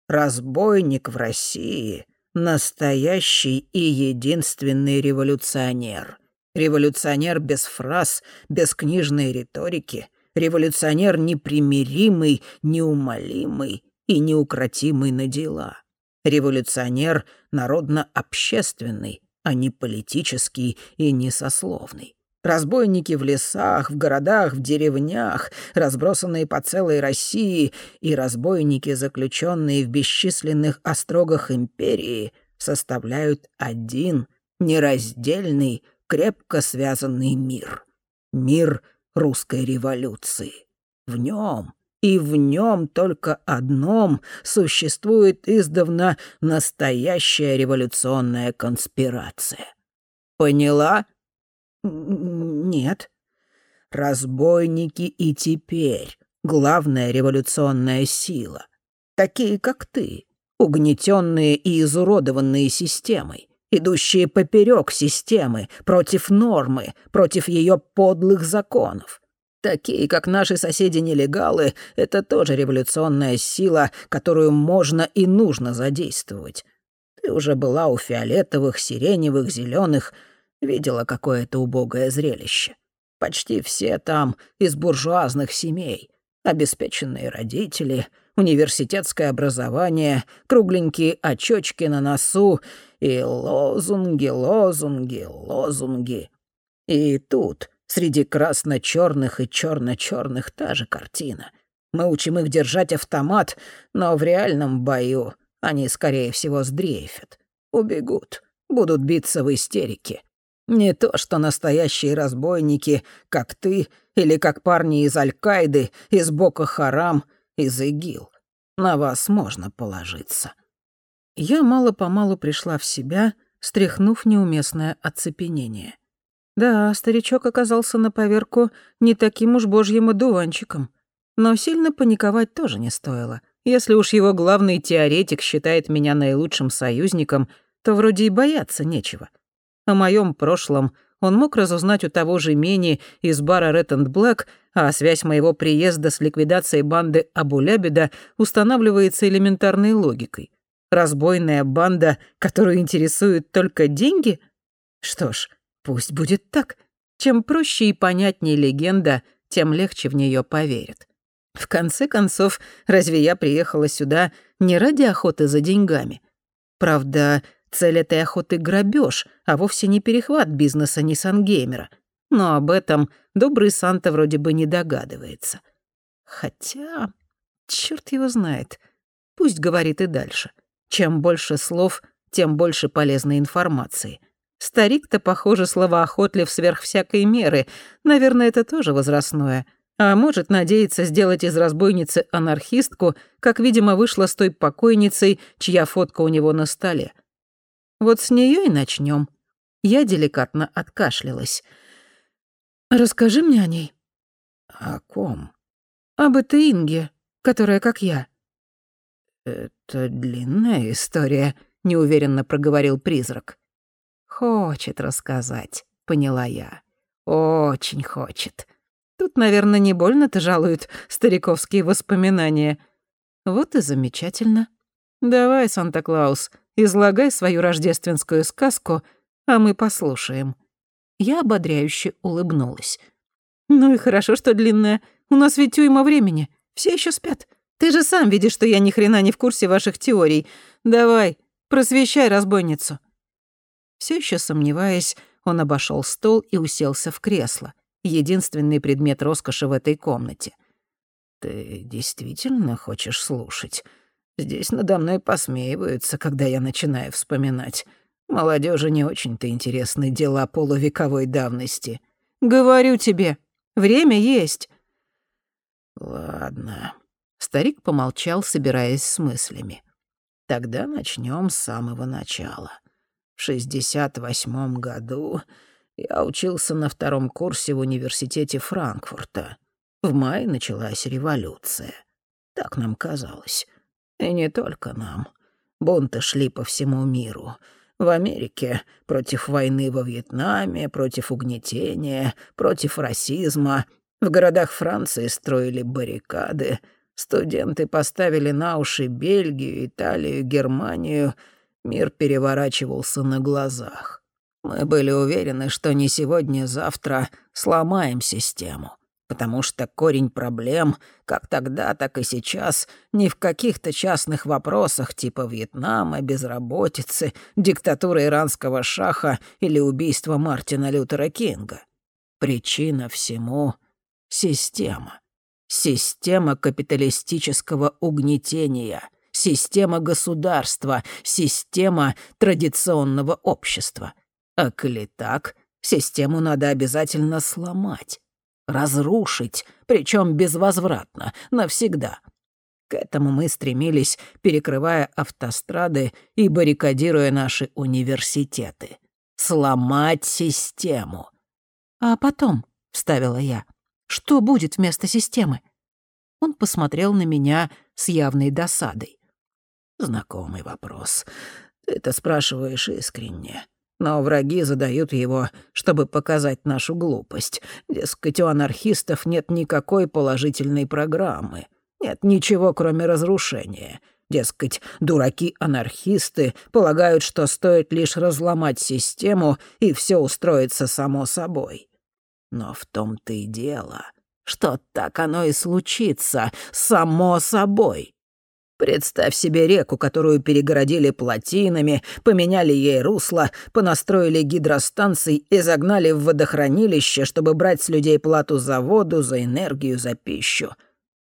разбойник в России — настоящий и единственный революционер. Революционер без фраз, без книжной риторики. Революционер непримиримый, неумолимый и неукротимый на дела. Революционер народно-общественный, а не политический и не сословный. Разбойники в лесах, в городах, в деревнях, разбросанные по целой России, и разбойники, заключенные в бесчисленных острогах империи, составляют один нераздельный, крепко связанный мир. Мир русской революции. В нем и в нем только одном существует издавна настоящая революционная конспирация. Поняла? «Нет». «Разбойники и теперь главная революционная сила. Такие, как ты, угнетенные и изуродованные системой, идущие поперек системы, против нормы, против ее подлых законов. Такие, как наши соседи-нелегалы, это тоже революционная сила, которую можно и нужно задействовать. Ты уже была у фиолетовых, сиреневых, зеленых, видела какое-то убогое зрелище. Почти все там из буржуазных семей. Обеспеченные родители, университетское образование, кругленькие очочки на носу и лозунги, лозунги, лозунги. И тут Среди красно-черных и черно-черных та же картина. Мы учим их держать автомат, но в реальном бою они, скорее всего, сдрейфят, убегут, будут биться в истерике. Не то, что настоящие разбойники, как ты, или как парни из Аль-Каиды, из Бока-Харам, из ИГИЛ. На вас можно положиться. Я мало-помалу пришла в себя, стряхнув неуместное оцепенение. Да, старичок оказался на поверку не таким уж божьим одуванчиком. Но сильно паниковать тоже не стоило. Если уж его главный теоретик считает меня наилучшим союзником, то вроде и бояться нечего. О моем прошлом он мог разузнать у того же Мени из бара Red and Black, а связь моего приезда с ликвидацией банды Абулябеда устанавливается элементарной логикой. Разбойная банда, которую интересуют только деньги? Что ж, Пусть будет так. Чем проще и понятнее легенда, тем легче в нее поверят. В конце концов, разве я приехала сюда не ради охоты за деньгами? Правда, цель этой охоты — грабеж, а вовсе не перехват бизнеса Ниссангеймера. Но об этом добрый Санта вроде бы не догадывается. Хотя, черт его знает. Пусть говорит и дальше. Чем больше слов, тем больше полезной информации — Старик-то, похоже, словоохотлив сверх всякой меры. Наверное, это тоже возрастное. А может надеяться сделать из разбойницы анархистку, как, видимо, вышла с той покойницей, чья фотка у него на столе. Вот с нее и начнем. Я деликатно откашлялась. «Расскажи мне о ней». «О ком?» «Об этой Инге, которая как я». «Это длинная история», — неуверенно проговорил призрак. Хочет рассказать, поняла я. Очень хочет. Тут, наверное, не больно-то жалуют стариковские воспоминания. Вот и замечательно. Давай, Санта-Клаус, излагай свою рождественскую сказку, а мы послушаем. Я ободряюще улыбнулась. Ну и хорошо, что длинная. У нас ведь уйма времени. Все еще спят. Ты же сам видишь, что я ни хрена не в курсе ваших теорий. Давай, просвещай разбойницу. Все еще сомневаясь, он обошел стол и уселся в кресло. Единственный предмет роскоши в этой комнате. «Ты действительно хочешь слушать? Здесь надо мной посмеиваются, когда я начинаю вспоминать. Молодежи не очень-то интересны дела полувековой давности». «Говорю тебе, время есть». «Ладно». Старик помолчал, собираясь с мыслями. «Тогда начнем с самого начала. В 68 году я учился на втором курсе в университете Франкфурта. В мае началась революция. Так нам казалось. И не только нам. Бунты шли по всему миру. В Америке против войны во Вьетнаме, против угнетения, против расизма. В городах Франции строили баррикады. Студенты поставили на уши Бельгию, Италию, Германию — Мир переворачивался на глазах. Мы были уверены, что не сегодня-завтра сломаем систему, потому что корень проблем, как тогда, так и сейчас, не в каких-то частных вопросах типа Вьетнама, безработицы, диктатуры иранского шаха или убийства Мартина Лютера Кинга. Причина всему — система. Система капиталистического угнетения — система государства, система традиционного общества. А коли так, систему надо обязательно сломать, разрушить, причем безвозвратно, навсегда. К этому мы стремились, перекрывая автострады и баррикадируя наши университеты. Сломать систему. «А потом», — вставила я, — «что будет вместо системы?» Он посмотрел на меня с явной досадой. Знакомый вопрос. Ты это спрашиваешь искренне. Но враги задают его, чтобы показать нашу глупость. Дескать, у анархистов нет никакой положительной программы. Нет ничего, кроме разрушения. Дескать, дураки-анархисты полагают, что стоит лишь разломать систему, и все устроится само собой. Но в том-то и дело, что так оно и случится, само собой. Представь себе реку, которую перегородили плотинами, поменяли ей русло, понастроили гидростанций и загнали в водохранилище, чтобы брать с людей плату за воду, за энергию, за пищу.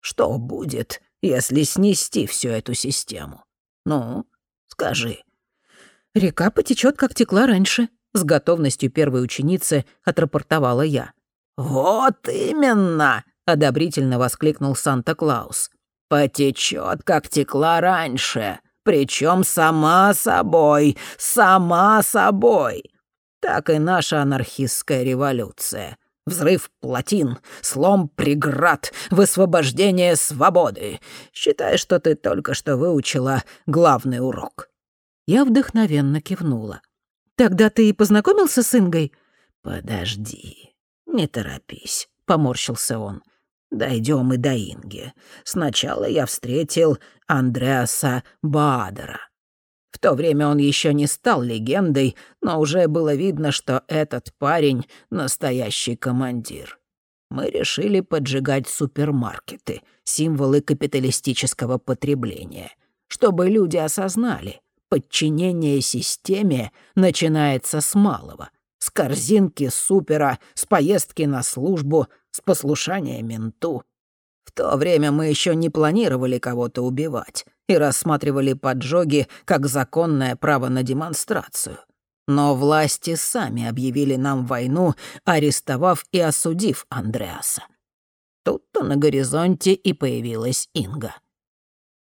Что будет, если снести всю эту систему? Ну, скажи. Река потечет, как текла раньше, с готовностью первой ученицы отрапортовала я. Вот именно, одобрительно воскликнул Санта-Клаус потечет, как текла раньше, причем сама собой, сама собой. Так и наша анархистская революция. Взрыв плотин, слом преград, высвобождение свободы. Считай, что ты только что выучила главный урок». Я вдохновенно кивнула. «Тогда ты и познакомился с Ингой?» «Подожди, не торопись», — поморщился он. Дойдем и до Инги. Сначала я встретил Андреаса Бадера. В то время он еще не стал легендой, но уже было видно, что этот парень — настоящий командир. Мы решили поджигать супермаркеты, символы капиталистического потребления, чтобы люди осознали, подчинение системе начинается с малого, с корзинки супера, с поездки на службу, с послушания менту. В то время мы еще не планировали кого-то убивать и рассматривали поджоги как законное право на демонстрацию. Но власти сами объявили нам войну, арестовав и осудив Андреаса. Тут-то на горизонте и появилась Инга.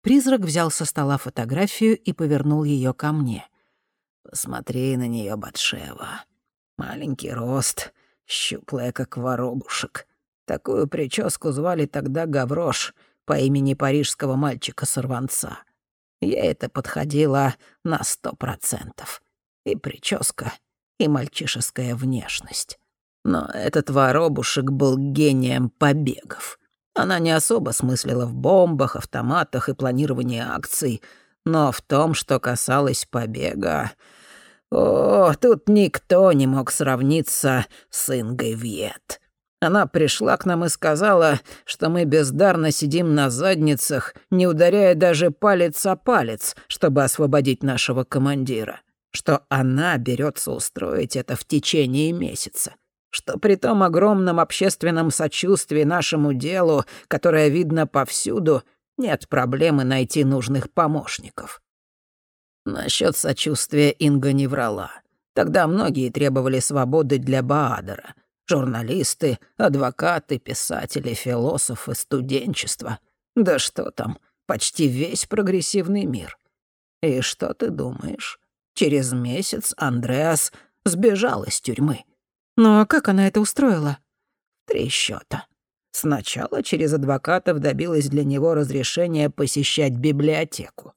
Призрак взял со стола фотографию и повернул ее ко мне. «Посмотри на нее, Батшева. Маленький рост, щуплая, как воробушек. Такую прическу звали тогда Гаврош по имени парижского мальчика-сорванца. Ей это подходило на сто процентов. И прическа, и мальчишеская внешность. Но этот воробушек был гением побегов. Она не особо смыслила в бомбах, автоматах и планировании акций, но в том, что касалось побега, о, тут никто не мог сравниться с Ингой Вьет. Она пришла к нам и сказала, что мы бездарно сидим на задницах, не ударяя даже палец о палец, чтобы освободить нашего командира. Что она берется устроить это в течение месяца. Что при том огромном общественном сочувствии нашему делу, которое видно повсюду, нет проблемы найти нужных помощников. Насчет сочувствия Инга не врала. Тогда многие требовали свободы для Баадера. Журналисты, адвокаты, писатели, философы, студенчество. Да что там, почти весь прогрессивный мир. И что ты думаешь? Через месяц Андреас сбежал из тюрьмы. Ну а как она это устроила? Три счета. Сначала через адвокатов добилась для него разрешения посещать библиотеку.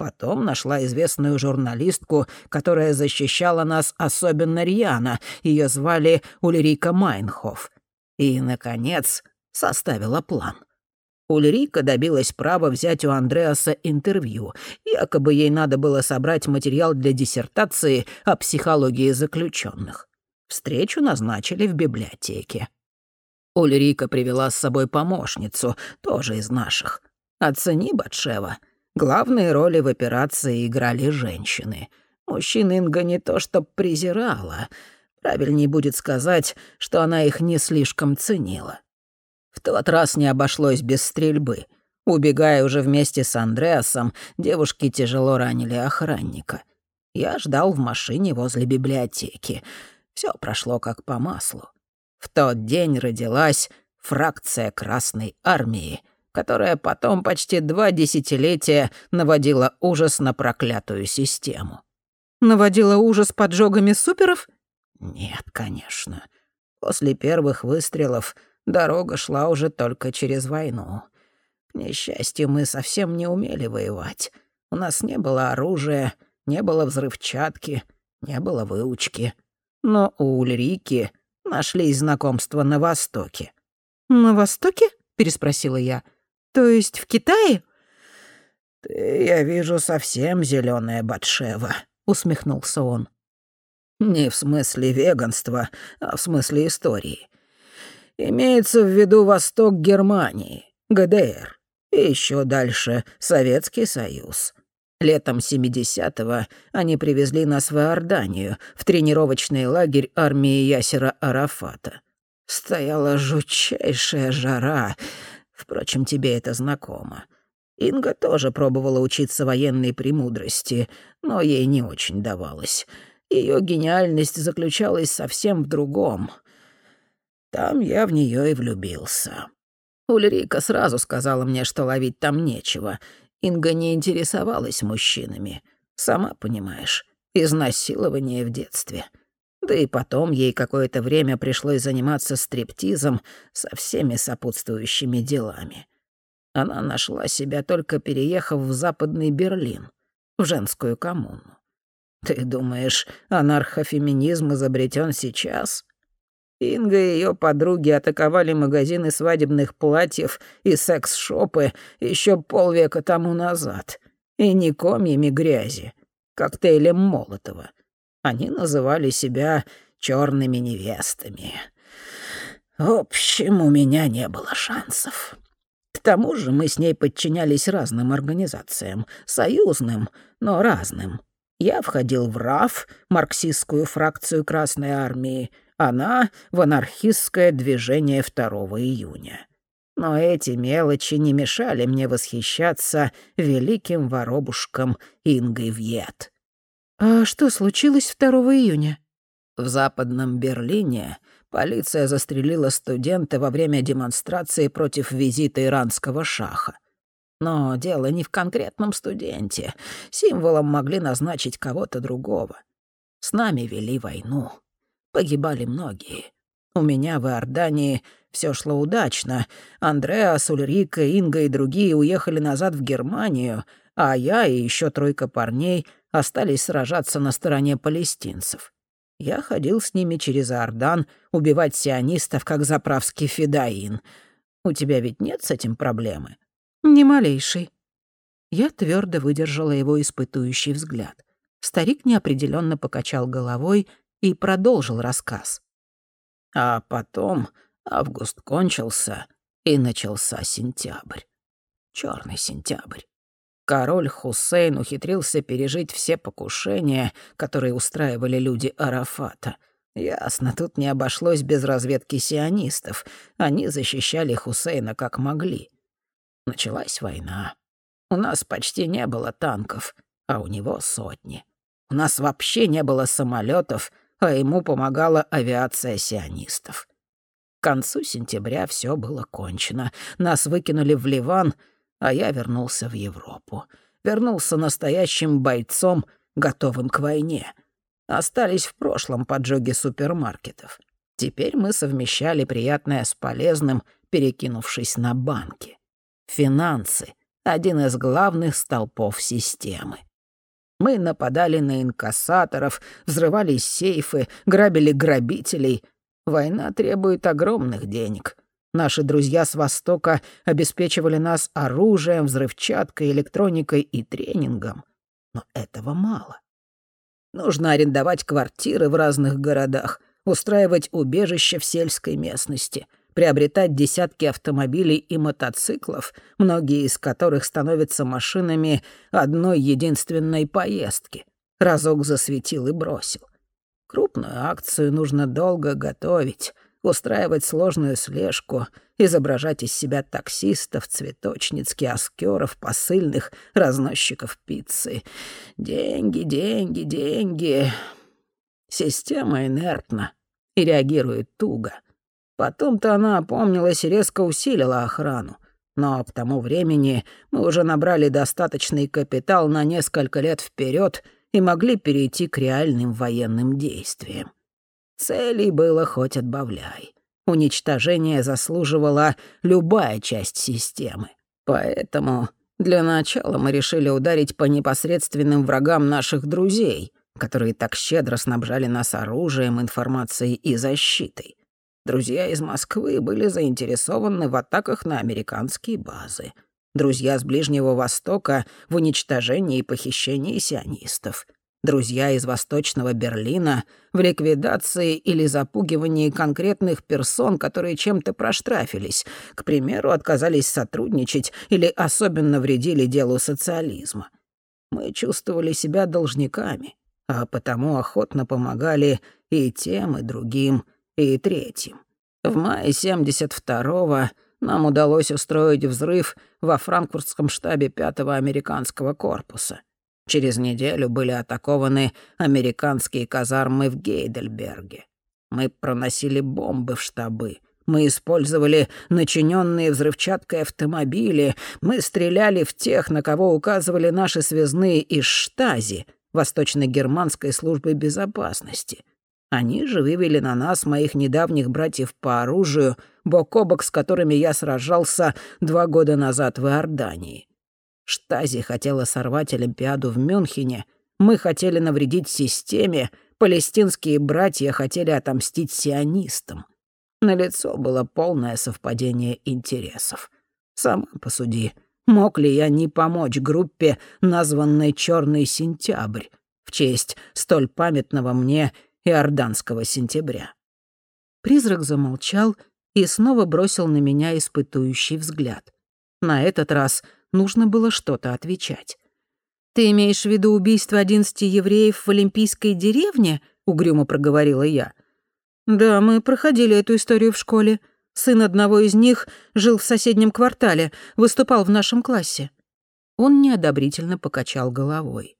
Потом нашла известную журналистку, которая защищала нас особенно рьяно. Ее звали Ульрика Майнхоф. И, наконец, составила план. Ульрика добилась права взять у Андреаса интервью. Якобы ей надо было собрать материал для диссертации о психологии заключенных. Встречу назначили в библиотеке. Ульрика привела с собой помощницу, тоже из наших. Оцени, Батшева — Главные роли в операции играли женщины. Мужчин Инга не то что презирала. Правильнее будет сказать, что она их не слишком ценила. В тот раз не обошлось без стрельбы. Убегая уже вместе с Андреасом, девушки тяжело ранили охранника. Я ждал в машине возле библиотеки. Все прошло как по маслу. В тот день родилась фракция Красной Армии, которая потом почти два десятилетия наводила ужас на проклятую систему. Наводила ужас поджогами суперов? Нет, конечно. После первых выстрелов дорога шла уже только через войну. К несчастью, мы совсем не умели воевать. У нас не было оружия, не было взрывчатки, не было выучки. Но у Ульрики нашлись знакомства на Востоке. «На Востоке?» — переспросила я. «То есть в Китае?» «Ты, я вижу, совсем зеленая Батшева», — усмехнулся он. «Не в смысле веганства, а в смысле истории. Имеется в виду Восток Германии, ГДР, и еще дальше Советский Союз. Летом 70-го они привезли нас в Иорданию, в тренировочный лагерь армии Ясера Арафата. Стояла жутчайшая жара. Впрочем, тебе это знакомо. Инга тоже пробовала учиться военной премудрости, но ей не очень давалось. Ее гениальность заключалась совсем в другом. Там я в нее и влюбился. Ульрика сразу сказала мне, что ловить там нечего. Инга не интересовалась мужчинами. Сама понимаешь, изнасилование в детстве. Да и потом ей какое-то время пришлось заниматься стриптизом со всеми сопутствующими делами. Она нашла себя только переехав в Западный Берлин, в женскую коммуну. Ты думаешь, анархофеминизм изобретен сейчас? Инга и ее подруги атаковали магазины свадебных платьев и секс-шопы еще полвека тому назад. И не комьями грязи, коктейлем Молотова. Они называли себя черными невестами. В общем, у меня не было шансов. К тому же мы с ней подчинялись разным организациям, союзным, но разным. Я входил в РАФ, марксистскую фракцию Красной Армии, она — в анархистское движение 2 июня. Но эти мелочи не мешали мне восхищаться великим воробушком Ингой Вьет. «А что случилось 2 июня?» В Западном Берлине полиция застрелила студента во время демонстрации против визита иранского шаха. Но дело не в конкретном студенте. Символом могли назначить кого-то другого. С нами вели войну. Погибали многие. У меня в Иордании все шло удачно. Андреас, Ульрика, Инга и другие уехали назад в Германию, а я и еще тройка парней остались сражаться на стороне палестинцев. Я ходил с ними через Иордан убивать сионистов, как заправский федаин. У тебя ведь нет с этим проблемы? Ни малейшей. Я твердо выдержала его испытующий взгляд. Старик неопределенно покачал головой и продолжил рассказ. А потом август кончился, и начался сентябрь. Черный сентябрь. Король Хусейн ухитрился пережить все покушения, которые устраивали люди Арафата. Ясно, тут не обошлось без разведки сионистов. Они защищали Хусейна как могли. Началась война. У нас почти не было танков, а у него сотни. У нас вообще не было самолетов, а ему помогала авиация сионистов. К концу сентября все было кончено. Нас выкинули в Ливан, а я вернулся в Европу. Вернулся настоящим бойцом, готовым к войне. Остались в прошлом поджоги супермаркетов. Теперь мы совмещали приятное с полезным, перекинувшись на банки. Финансы — один из главных столпов системы. Мы нападали на инкассаторов, взрывали сейфы, грабили грабителей. Война требует огромных денег. Наши друзья с Востока обеспечивали нас оружием, взрывчаткой, электроникой и тренингом. Но этого мало. Нужно арендовать квартиры в разных городах, устраивать убежища в сельской местности — приобретать десятки автомобилей и мотоциклов, многие из которых становятся машинами одной единственной поездки. Разок засветил и бросил. Крупную акцию нужно долго готовить, устраивать сложную слежку, изображать из себя таксистов, цветочниц, киоскеров, посыльных, разносчиков пиццы. Деньги, деньги, деньги. Система инертна и реагирует туго — Потом-то она опомнилась и резко усилила охрану. Но к тому времени мы уже набрали достаточный капитал на несколько лет вперед и могли перейти к реальным военным действиям. Целей было хоть отбавляй. Уничтожение заслуживала любая часть системы. Поэтому Для начала мы решили ударить по непосредственным врагам наших друзей, которые так щедро снабжали нас оружием, информацией и защитой. Друзья из Москвы были заинтересованы в атаках на американские базы. Друзья с Ближнего Востока — в уничтожении и похищении сионистов — друзья из Восточного Берлина в ликвидации или запугивании конкретных персон, которые чем-то проштрафились, к примеру, отказались сотрудничать или особенно вредили делу социализма. Мы чувствовали себя должниками, а потому охотно помогали и тем, и другим, и третьим. В мае 72-го нам удалось устроить взрыв во франкфуртском штабе 5-го американского корпуса — Через неделю были атакованы американские казармы в Гейдельберге. Мы проносили бомбы в штабы. Мы использовали начиненные взрывчаткой автомобили. Мы стреляли в тех, на кого указывали наши связные из Штази, Восточно-германской службы безопасности. Они же вывели на нас моих недавних братьев по оружию, бок о бок с которыми я сражался два года назад в Иордании. Штази хотела сорвать Олимпиаду в Мюнхене, мы хотели навредить системе, палестинские братья хотели отомстить сионистам. На лицо было полное совпадение интересов. Сама посуди, мог ли я не помочь группе, названной «Чёрный сентябрь», в честь столь памятного мне иорданского сентября? Призрак замолчал и снова бросил на меня испытующий взгляд. На этот раз — нужно было что-то отвечать. «Ты имеешь в виду убийство одиннадцати евреев в Олимпийской деревне?» — угрюмо проговорила я. «Да, мы проходили эту историю в школе. Сын одного из них жил в соседнем квартале, выступал в нашем классе». Он неодобрительно покачал головой.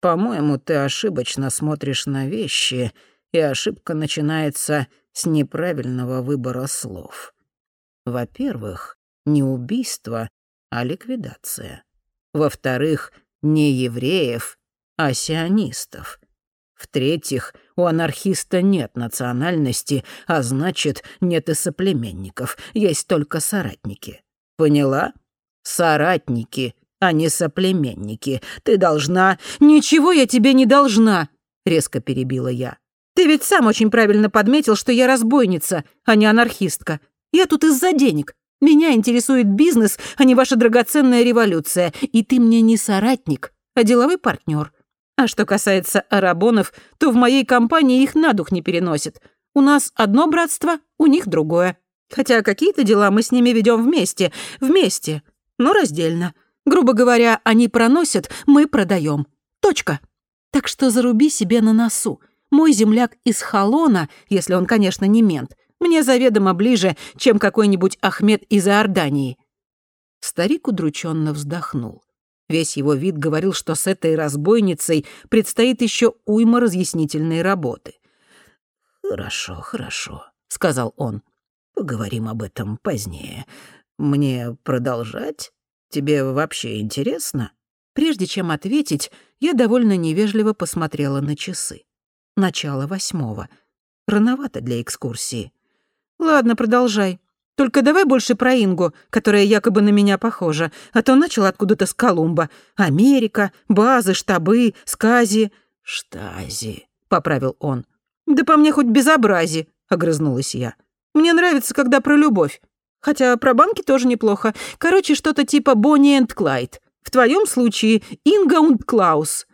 «По-моему, ты ошибочно смотришь на вещи, и ошибка начинается с неправильного выбора слов. Во-первых, не убийство, а ликвидация. Во-вторых, не евреев, а сионистов. В-третьих, у анархиста нет национальности, а значит, нет и соплеменников, есть только соратники. Поняла? Соратники, а не соплеменники. Ты должна... Ничего я тебе не должна, резко перебила я. Ты ведь сам очень правильно подметил, что я разбойница, а не анархистка. Я тут из-за денег. Меня интересует бизнес, а не ваша драгоценная революция. И ты мне не соратник, а деловой партнер. А что касается арабонов, то в моей компании их на дух не переносит. У нас одно братство, у них другое. Хотя какие-то дела мы с ними ведем вместе, вместе, но раздельно. Грубо говоря, они проносят, мы продаем. Точка. Так что заруби себе на носу. Мой земляк из Халона, если он, конечно, не мент, мне заведомо ближе, чем какой-нибудь Ахмед из Иордании». Старик удрученно вздохнул. Весь его вид говорил, что с этой разбойницей предстоит еще уйма разъяснительной работы. «Хорошо, хорошо», — сказал он. «Поговорим об этом позднее. Мне продолжать? Тебе вообще интересно?» Прежде чем ответить, я довольно невежливо посмотрела на часы. Начало восьмого. Рановато для экскурсии. «Ладно, продолжай. Только давай больше про Ингу, которая якобы на меня похожа, а то начал откуда-то с Колумба. Америка, базы, штабы, скази». «Штази», — поправил он. «Да по мне хоть безобрази», — огрызнулась я. «Мне нравится, когда про любовь. Хотя про банки тоже неплохо. Короче, что-то типа Бонни энд Клайд. В твоем случае Инга und Клаус».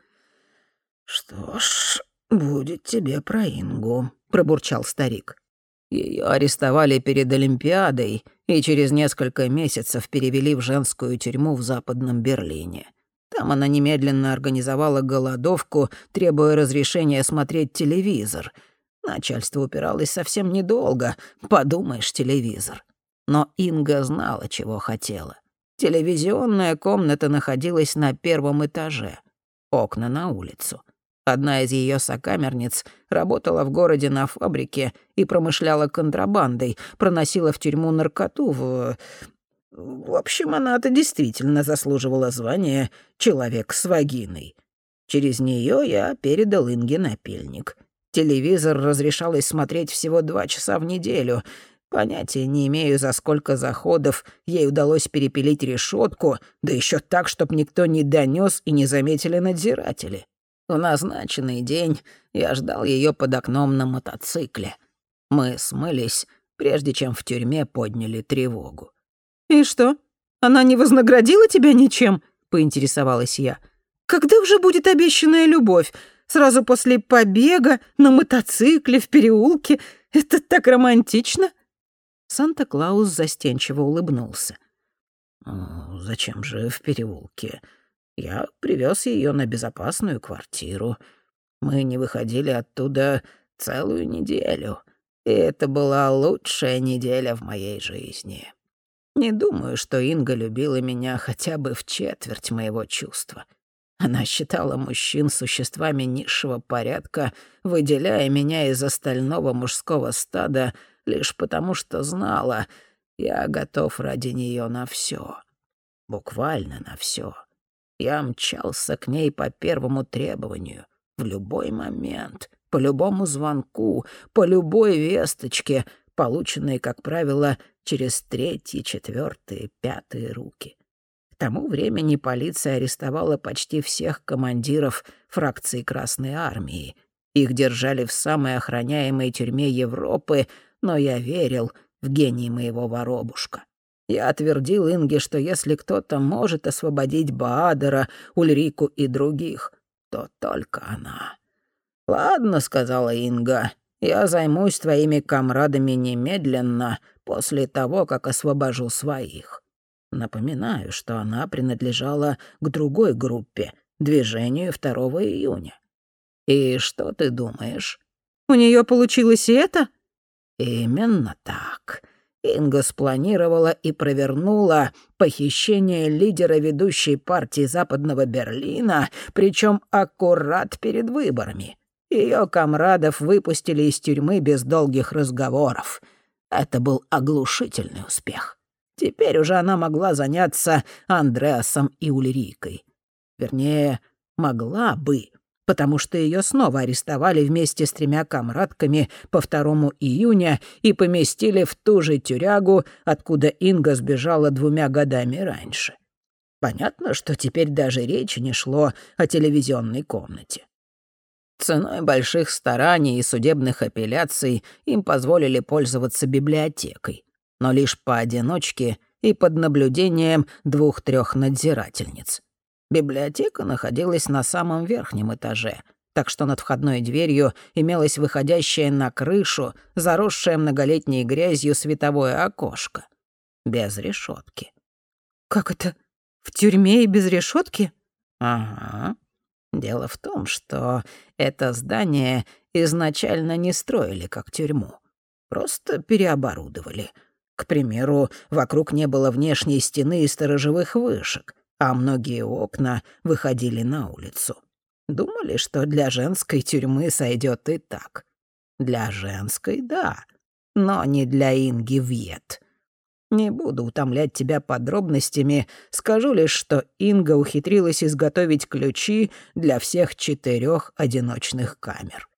«Что ж, будет тебе про Ингу», — пробурчал старик. Ее арестовали перед Олимпиадой и через несколько месяцев перевели в женскую тюрьму в Западном Берлине. Там она немедленно организовала голодовку, требуя разрешения смотреть телевизор. Начальство упиралось совсем недолго, подумаешь, телевизор. Но Инга знала, чего хотела. Телевизионная комната находилась на первом этаже, окна на улицу. Одна из ее сокамерниц работала в городе на фабрике и промышляла контрабандой, проносила в тюрьму наркоту в... В общем, она-то действительно заслуживала звания «человек с вагиной». Через нее я передал Инге напильник. Телевизор разрешалось смотреть всего два часа в неделю. Понятия не имею, за сколько заходов ей удалось перепилить решетку, да еще так, чтоб никто не донес и не заметили надзиратели. В назначенный день я ждал ее под окном на мотоцикле. Мы смылись, прежде чем в тюрьме подняли тревогу. «И что? Она не вознаградила тебя ничем?» — поинтересовалась я. «Когда уже будет обещанная любовь? Сразу после побега, на мотоцикле, в переулке? Это так романтично!» Санта-Клаус застенчиво улыбнулся. «Зачем же в переулке? Я привез ее на безопасную квартиру. Мы не выходили оттуда целую неделю, и это была лучшая неделя в моей жизни. Не думаю, что Инга любила меня хотя бы в четверть моего чувства. Она считала мужчин существами низшего порядка, выделяя меня из остального мужского стада — лишь потому, что знала, я готов ради нее на все, Буквально на все. Я мчался к ней по первому требованию, в любой момент, по любому звонку, по любой весточке, полученной, как правило, через третьи, четвертые, пятые руки. К тому времени полиция арестовала почти всех командиров фракции Красной Армии. Их держали в самой охраняемой тюрьме Европы, но я верил в гений моего воробушка. Я отвердил Инге, что если кто-то может освободить Баадера, Ульрику и других, то только она. «Ладно», — сказала Инга, — «я займусь твоими комрадами немедленно, после того, как освобожу своих». Напоминаю, что она принадлежала к другой группе, движению 2 июня. «И что ты думаешь?» «У нее получилось и это?» Именно так. Инга спланировала и провернула похищение лидера ведущей партии Западного Берлина, причем аккурат перед выборами. Ее комрадов выпустили из тюрьмы без долгих разговоров. Это был оглушительный успех. Теперь уже она могла заняться Андреасом и Ульрикой. Вернее, могла бы, потому что ее снова арестовали вместе с тремя комрадками по 2 июня и поместили в ту же тюрягу, откуда Инга сбежала двумя годами раньше. Понятно, что теперь даже речи не шло о телевизионной комнате. Ценой больших стараний и судебных апелляций им позволили пользоваться библиотекой, но лишь поодиночке и под наблюдением двух-трех надзирательниц. Библиотека находилась на самом верхнем этаже, так что над входной дверью имелось выходящее на крышу, заросшее многолетней грязью световое окошко. Без решетки. «Как это? В тюрьме и без решетки? «Ага. Дело в том, что это здание изначально не строили как тюрьму. Просто переоборудовали. К примеру, вокруг не было внешней стены и сторожевых вышек, а многие окна выходили на улицу. Думали, что для женской тюрьмы сойдет и так. Для женской — да, но не для Инги Вьет. Не буду утомлять тебя подробностями, скажу лишь, что Инга ухитрилась изготовить ключи для всех четырех одиночных камер.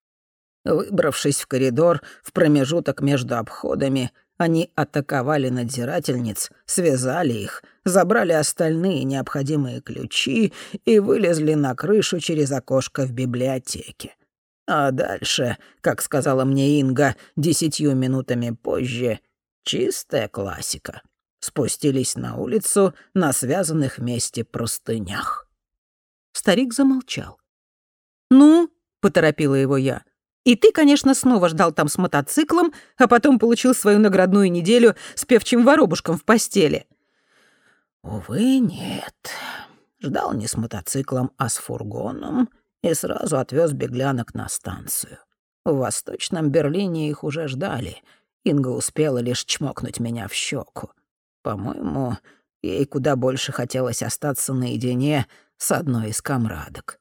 Выбравшись в коридор в промежуток между обходами, они атаковали надзирательниц, связали их, забрали остальные необходимые ключи и вылезли на крышу через окошко в библиотеке. А дальше, как сказала мне Инга десятью минутами позже, чистая классика. Спустились на улицу на связанных вместе простынях. Старик замолчал. «Ну?» — поторопила его я. И ты, конечно, снова ждал там с мотоциклом, а потом получил свою наградную неделю с певчим воробушком в постели». «Увы, нет. Ждал не с мотоциклом, а с фургоном и сразу отвез беглянок на станцию. В Восточном Берлине их уже ждали. Инга успела лишь чмокнуть меня в щеку. По-моему, ей куда больше хотелось остаться наедине с одной из комрадок.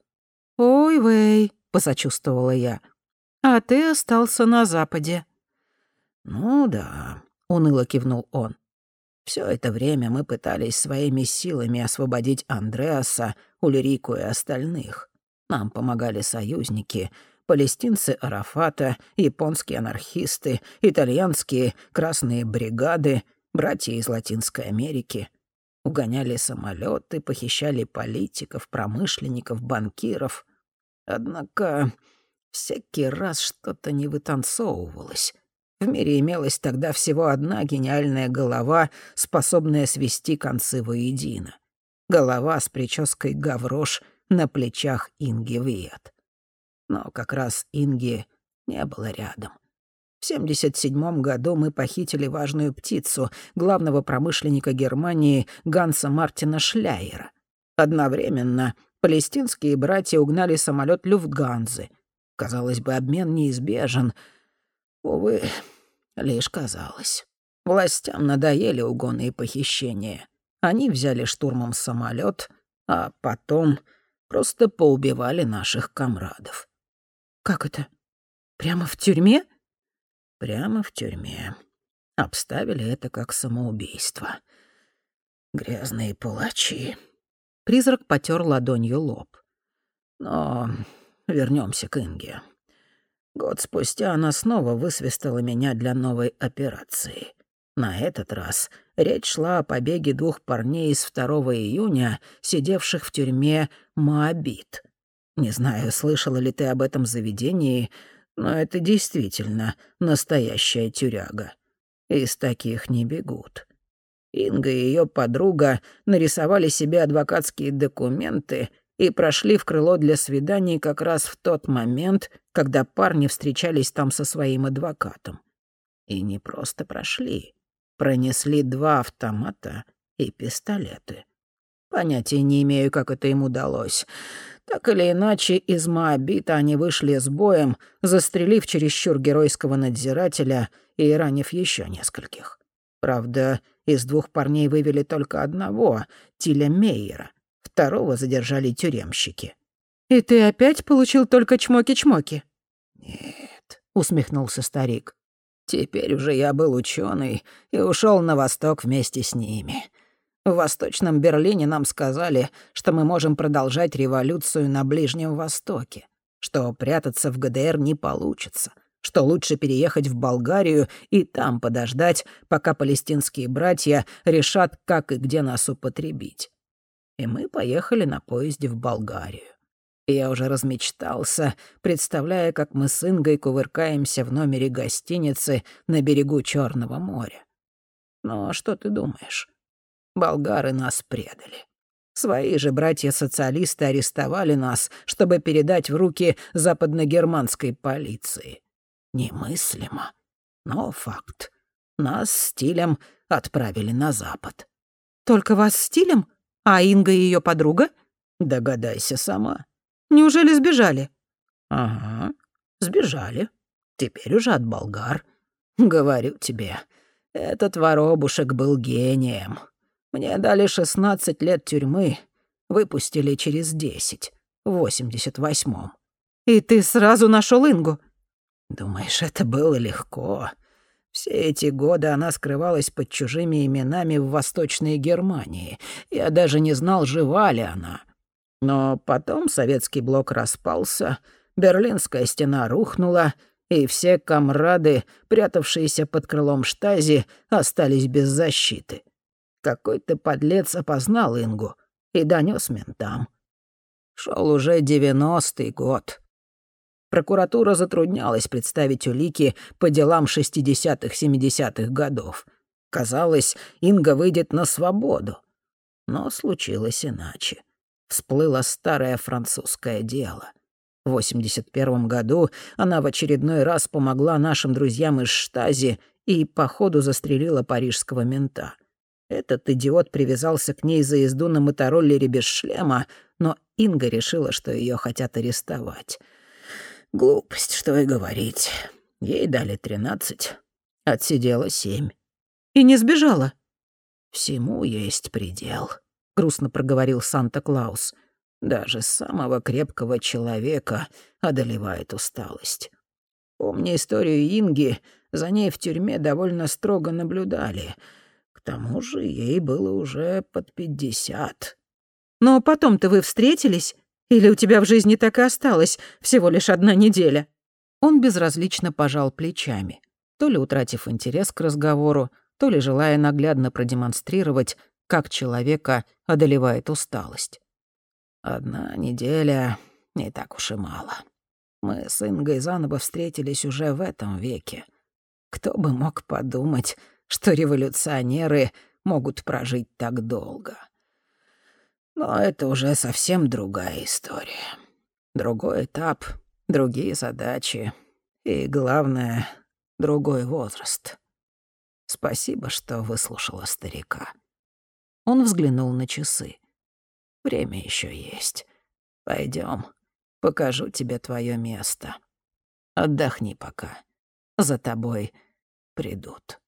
«Ой, Вэй», — посочувствовала я, — а ты остался на Западе». «Ну да», — уныло кивнул он. Все это время мы пытались своими силами освободить Андреаса, Ульрику и остальных. Нам помогали союзники. Палестинцы Арафата, японские анархисты, итальянские красные бригады, братья из Латинской Америки. Угоняли самолеты, похищали политиков, промышленников, банкиров. Однако всякий раз что-то не вытанцовывалось. В мире имелась тогда всего одна гениальная голова, способная свести концы воедино. Голова с прической гаврош на плечах Инги Виет. Но как раз Инги не было рядом. В 77 году мы похитили важную птицу, главного промышленника Германии Ганса Мартина Шляйера. Одновременно палестинские братья угнали самолет Люфтганзы. Казалось бы, обмен неизбежен — Увы, лишь казалось. Властям надоели угоны и похищения. Они взяли штурмом самолет, а потом просто поубивали наших комрадов. «Как это? Прямо в тюрьме?» «Прямо в тюрьме. Обставили это как самоубийство. Грязные палачи». Призрак потер ладонью лоб. «Но вернемся к Инге. Год спустя она снова высвистала меня для новой операции. На этот раз речь шла о побеге двух парней из 2 июня, сидевших в тюрьме Моабит. Не знаю, слышала ли ты об этом заведении, но это действительно настоящая тюряга. Из таких не бегут. Инга и ее подруга нарисовали себе адвокатские документы и прошли в крыло для свиданий как раз в тот момент, когда парни встречались там со своим адвокатом. И не просто прошли, пронесли два автомата и пистолеты. Понятия не имею, как это им удалось. Так или иначе, из Моабита они вышли с боем, застрелив чересчур геройского надзирателя и ранив еще нескольких. Правда, из двух парней вывели только одного, Тиля Мейера, Второго задержали тюремщики. «И ты опять получил только чмоки-чмоки?» «Нет», — усмехнулся старик. «Теперь уже я был ученый и ушел на восток вместе с ними. В Восточном Берлине нам сказали, что мы можем продолжать революцию на Ближнем Востоке, что прятаться в ГДР не получится, что лучше переехать в Болгарию и там подождать, пока палестинские братья решат, как и где нас употребить и мы поехали на поезде в Болгарию. я уже размечтался, представляя, как мы с Ингой кувыркаемся в номере гостиницы на берегу Черного моря. Но что ты думаешь? Болгары нас предали. Свои же братья-социалисты арестовали нас, чтобы передать в руки западногерманской полиции. Немыслимо, но факт. Нас стилем отправили на запад. «Только вас стилем?» А Инга и ее подруга? Догадайся сама. Неужели сбежали? Ага, сбежали. Теперь уже от болгар. Говорю тебе, этот воробушек был гением. Мне дали 16 лет тюрьмы, выпустили через 10, в 88-м. И ты сразу нашел Ингу? Думаешь, это было легко? Все эти годы она скрывалась под чужими именами в Восточной Германии. Я даже не знал, жива ли она. Но потом советский блок распался, Берлинская стена рухнула, и все комрады, прятавшиеся под крылом штази, остались без защиты. Какой-то подлец опознал Ингу и донес ментам. Шел уже девяностый год. Прокуратура затруднялась представить улики по делам 60-70-х годов. Казалось, Инга выйдет на свободу. Но случилось иначе. Всплыло старое французское дело. В 81 году она в очередной раз помогла нашим друзьям из Штази и по ходу застрелила парижского мента. Этот идиот привязался к ней за езду на мотороллере без шлема, но Инга решила, что ее хотят арестовать. Глупость, что и говорить. Ей дали тринадцать, отсидела семь. И не сбежала? Всему есть предел, грустно проговорил Санта-Клаус. Даже самого крепкого человека одолевает усталость. Помни историю Инги, за ней в тюрьме довольно строго наблюдали. К тому же ей было уже под пятьдесят. Но потом-то вы встретились? Или у тебя в жизни так и осталось всего лишь одна неделя?» Он безразлично пожал плечами, то ли утратив интерес к разговору, то ли желая наглядно продемонстрировать, как человека одолевает усталость. «Одна неделя не так уж и мало. Мы с Ингой заново встретились уже в этом веке. Кто бы мог подумать, что революционеры могут прожить так долго. Но это уже совсем другая история. Другой этап, другие задачи и, главное, другой возраст. Спасибо, что выслушала старика. Он взглянул на часы. Время еще есть. Пойдем, покажу тебе твое место. Отдохни пока. За тобой придут.